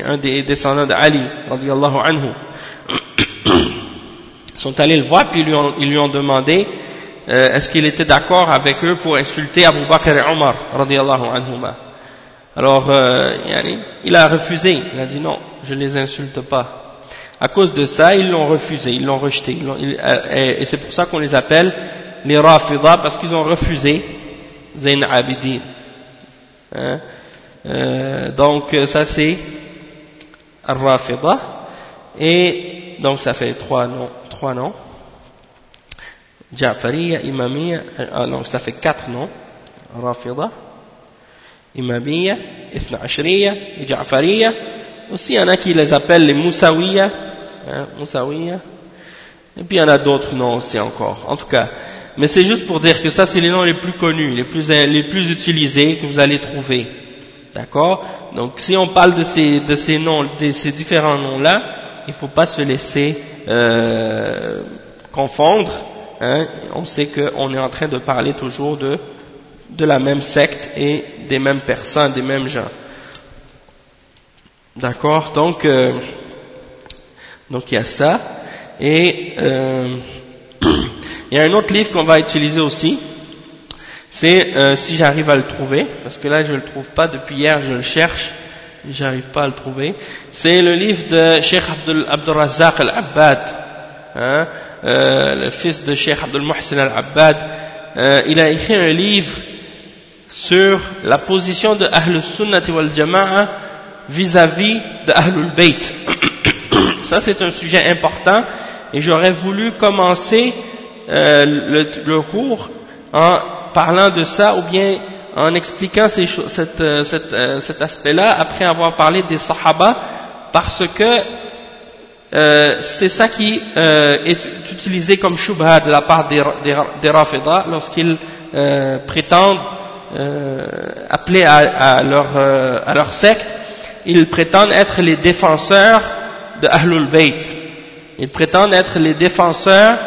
un des descendants d'Ali, anhu, sont allés le voir puis ils lui ont, ils lui ont demandé euh, est-ce qu'il était d'accord avec eux pour insulter Abu Bakr et Omar radiallahu alors euh, il a refusé. Il a dit non je ne les insulte pas. À cause de ça ils l'ont refusé. Ils l'ont rejeté. Et c'est pour ça qu'on les appelle les Rafidah parce qu'ils ont refusé Zayn Abidin hein? euh, donc ça c'est Al-Rafidah et donc ça fait trois noms trois noms Ja'fariya, Imamiya, ah non, ça fait quatre noms, Rafida, Imamiya, Ithna Ashriya et Ja'fariya. Aussi, il y en a qui les appellent les Moussawiya, hein. Et puis il y en a d'autres noms aussi encore. En tout cas, mais c'est juste pour dire que ça, c'est les noms les plus connus, les plus, les plus utilisés que vous allez trouver. D'accord? Donc si on parle de ces, de ces noms, de ces différents noms-là, il ne faut pas se laisser euh, confondre Hein, on sait qu'on est en train de parler toujours de, de la même secte et des mêmes personnes, des mêmes gens. D'accord? Donc, euh, donc il y a ça. Et euh, (clears throat) il y a un autre livre qu'on va utiliser aussi. C'est, euh, si j'arrive à le trouver, parce que là je le trouve pas, depuis hier je le cherche, j'arrive pas à le trouver. C'est le livre de Sheikh Abdul, Razak al-Abbad. Hein, euh, le fils de Sheikh Abdul Muhsin al-Abbad, euh, il a écrit un livre sur la position de Ahlul Sunnati wal Jama'a vis-à-vis de Ahlul Bayt. (coughs) Ça c'est un sujet important et j'aurais voulu commencer euh, le, cours en parlant de ça ou bien en expliquant euh, euh, cet aspect-là après avoir parlé des Sahaba parce que c'est ça qui est utilisé comme shubha de la part des, des, des Rafida lorsqu'ils prétendent appeler à, leur, à leur secte, ils prétendent être les défenseurs de Ahlul Bayt. Ils prétendent être les défenseurs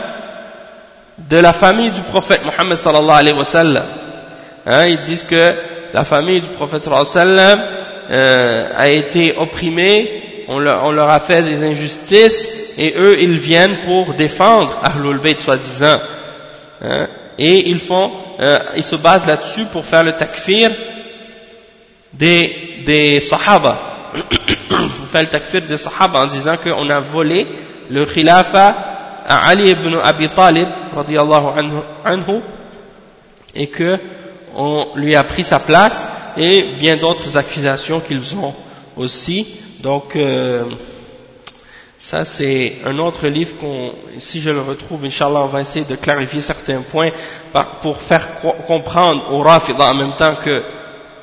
de la famille du prophète Mohammed sallallahu alayhi wa sallam. Hein, ils disent que la famille du prophète sallallahu alayhi wa sallam euh, a été opprimée on leur, a fait des injustices et eux ils viennent pour défendre Ahlul Bayt soi-disant hein, et ils font euh, ils se basent là-dessus pour faire le takfir des, des sahaba (coughs) pour faire le takfir des sahaba en disant qu'on a volé le khilafa à Ali ibn Abi Talib radiallahu anhu et que on lui a pris sa place et bien d'autres accusations qu'ils ont aussi. Donc, euh, ça c'est un autre livre qu'on, si je le retrouve, Inch'Allah, on va essayer de clarifier certains points pour faire comprendre au Rafida en même temps que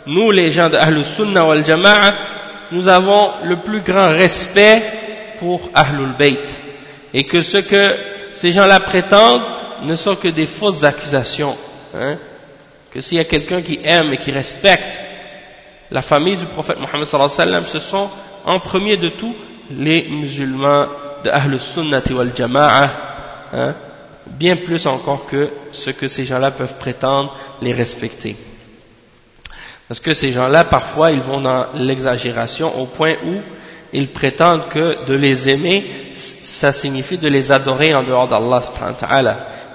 nous, les gens de Ahlul Sunnah wal Jama'a, nous avons le plus grand respect pour Ahlul Bayt. Et que ce que ces gens-là prétendent ne sont que des fausses accusations. Hein. Que s'il y a quelqu'un qui aime et qui respecte la famille du prophète Mohammed sallallahu alayhi wa sallam, ce sont en premier de tout les musulmans de Ahlul Sunnah wal Jama'a, hein, bien plus encore que ce que ces gens-là peuvent prétendre les respecter. Parce que ces gens-là, parfois, ils vont dans l'exagération au point où ils prétendent que de les aimer, ça signifie de les adorer en dehors d'Allah,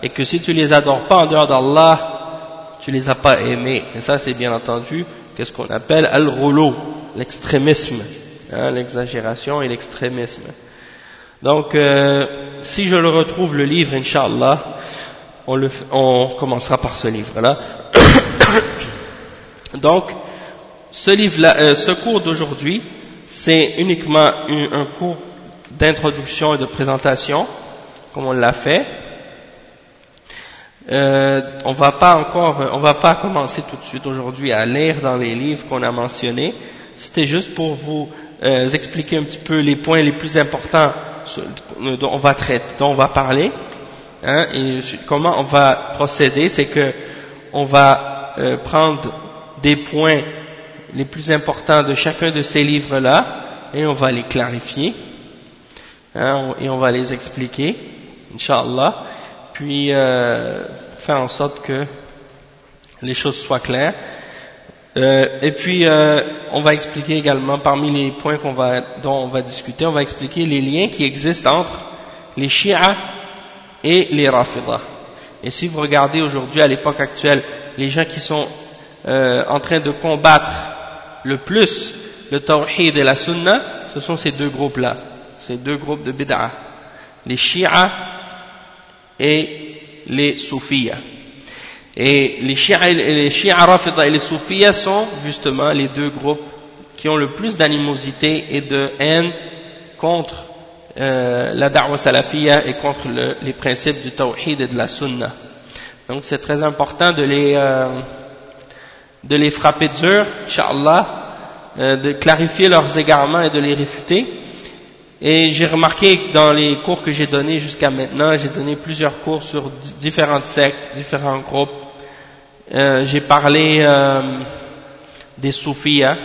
et que si tu les adores pas en dehors d'Allah, tu les as pas aimés. Et ça, c'est bien entendu qu'est-ce qu'on appelle al-roulo, l'extrémisme, hein, l'exagération et l'extrémisme. Donc, euh, si je le retrouve, le livre, Inch'Allah, on, on commencera par ce livre-là. (coughs) Donc, ce livre-là, euh, ce cours d'aujourd'hui, c'est uniquement un, cours d'introduction et de présentation, comme on l'a fait. Euh, on va pas encore, on va pas commencer tout de suite aujourd'hui à lire dans les livres qu'on a mentionnés. C'était juste pour vous euh, expliquer un petit peu les points les plus importants dont on va traiter, dont on va parler, hein, et comment on va procéder. C'est que on va euh, prendre des points les plus importants de chacun de ces livres-là et on va les clarifier hein, et on va les expliquer, Inch'Allah, puis euh, faire en sorte que les choses soient claires. Euh, et puis, euh, on va expliquer également, parmi les points dont on va discuter, on va expliquer les liens qui existent entre les Shia et les Rafidah. Et si vous regardez aujourd'hui, à l'époque actuelle, les gens qui sont euh, en train de combattre le plus le tawhid et la sunna, ce sont ces deux groupes-là, ces deux groupes de bid'ah, les shi'a et les soufiyas. Et les shi'a, les shi'a et les soufiyas sont justement les deux groupes qui ont le plus d'animosité et de haine contre euh, la da'wa salafiyya et contre les principes du tawhid et de la sunna. Donc c'est très important de les... Euh, de les frapper dur, Inch'Allah, euh, de clarifier leurs égarements et de les réfuter. Et j'ai remarqué que dans les cours que j'ai donnés jusqu'à maintenant, j'ai donné plusieurs cours sur différentes sectes, différents groupes. Euh, j'ai parlé euh, des soufis, hein,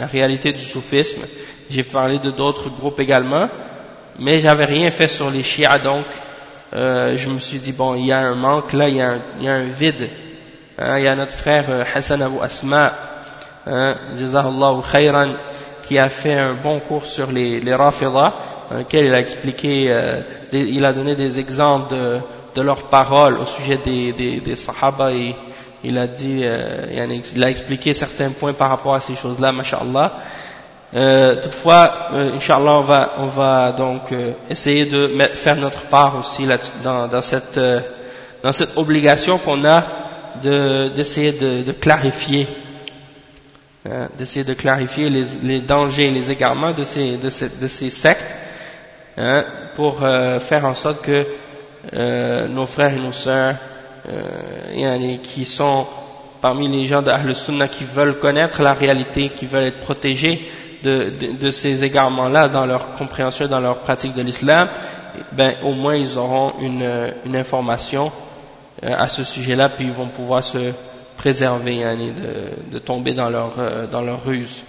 la réalité du soufisme. J'ai parlé de d'autres groupes également, mais j'avais rien fait sur les chiites, donc je me suis dit bon, il y a un manque là, il y a il y a un vide Hein, il y a notre frère euh, Hassan Abu Asma, hein, qui a fait un bon cours sur les, les Rafidah, dans lequel il a expliqué, euh, il a donné des exemples de, de leurs paroles au sujet des, des, des Sahaba et il a dit, euh, il a expliqué certains points par rapport à ces choses-là, mashallah. Euh, toutefois, euh, Inch'Allah, on va, on va donc euh, essayer de faire notre part aussi là, dans, dans, cette, dans cette obligation qu'on a d'essayer de, de, clarifier, hein, d'essayer de clarifier les, les, dangers, les égarements de ces, de ces, de ces sectes, hein, pour euh, faire en sorte que euh, nos frères et nos sœurs, euh, qui sont parmi les gens de Ahl Sunnah qui veulent connaître la réalité, qui veulent être protégés de, de, de ces égarements-là dans leur compréhension, dans leur pratique de l'islam, ben au moins ils auront une, une information à ce sujet-là, puis ils vont pouvoir se préserver hein, de, de, tomber dans leur, euh, dans leur ruse.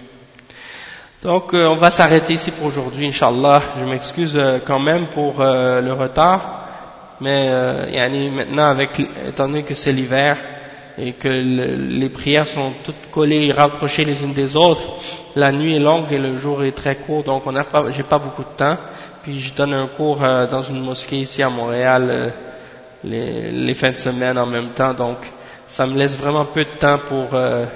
Donc euh, on va s'arrêter ici pour aujourd'hui, Inch'Allah. Je m'excuse quand même pour le retard, mais maintenant, avec, étant donné que c'est l'hiver et que les prières sont toutes collées et rapprochées les unes des autres, la nuit est longue et le jour est très court, donc on n'a pas, j'ai pas beaucoup de temps. Puis je donne un cours dans une mosquée ici à Montréal les, les, fins de semaine en même temps, donc ça me laisse vraiment peu de temps pour euh,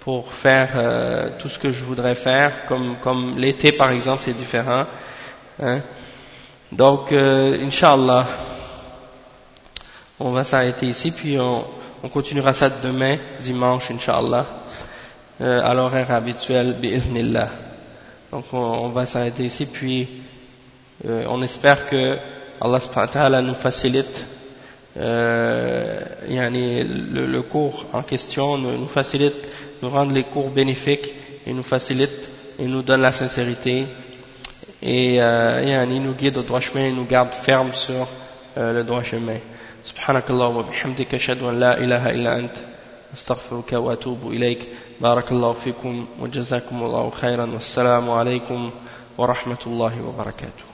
pour faire euh, tout ce que je voudrais faire, comme comme l'été par exemple c'est différent. Hein. Donc euh, Inch'Allah, on va s'arrêter ici, puis on, on continuera ça demain, dimanche Inch'Allah. euh, à l'horaire habituel, bi'ithnillah. Donc on, on va s'arrêter ici, puis euh, on espère que Allah subhanahu wa ta'ala nous facilite euh, yani le, le, cours en question, nous, nous facilite, nous rend les cours bénéfiques et nous facilite et nous donne la sincérité et euh, yani nous guide au droit chemin et nous garde ferme sur euh, le droit chemin. سبحانك اللهم وبحمدك أشهد أن لا إله إلا أنت أستغفرك وأتوب إليك بارك الله فيكم وجزاكم الله خيرا والسلام عليكم ورحمة الله وبركاته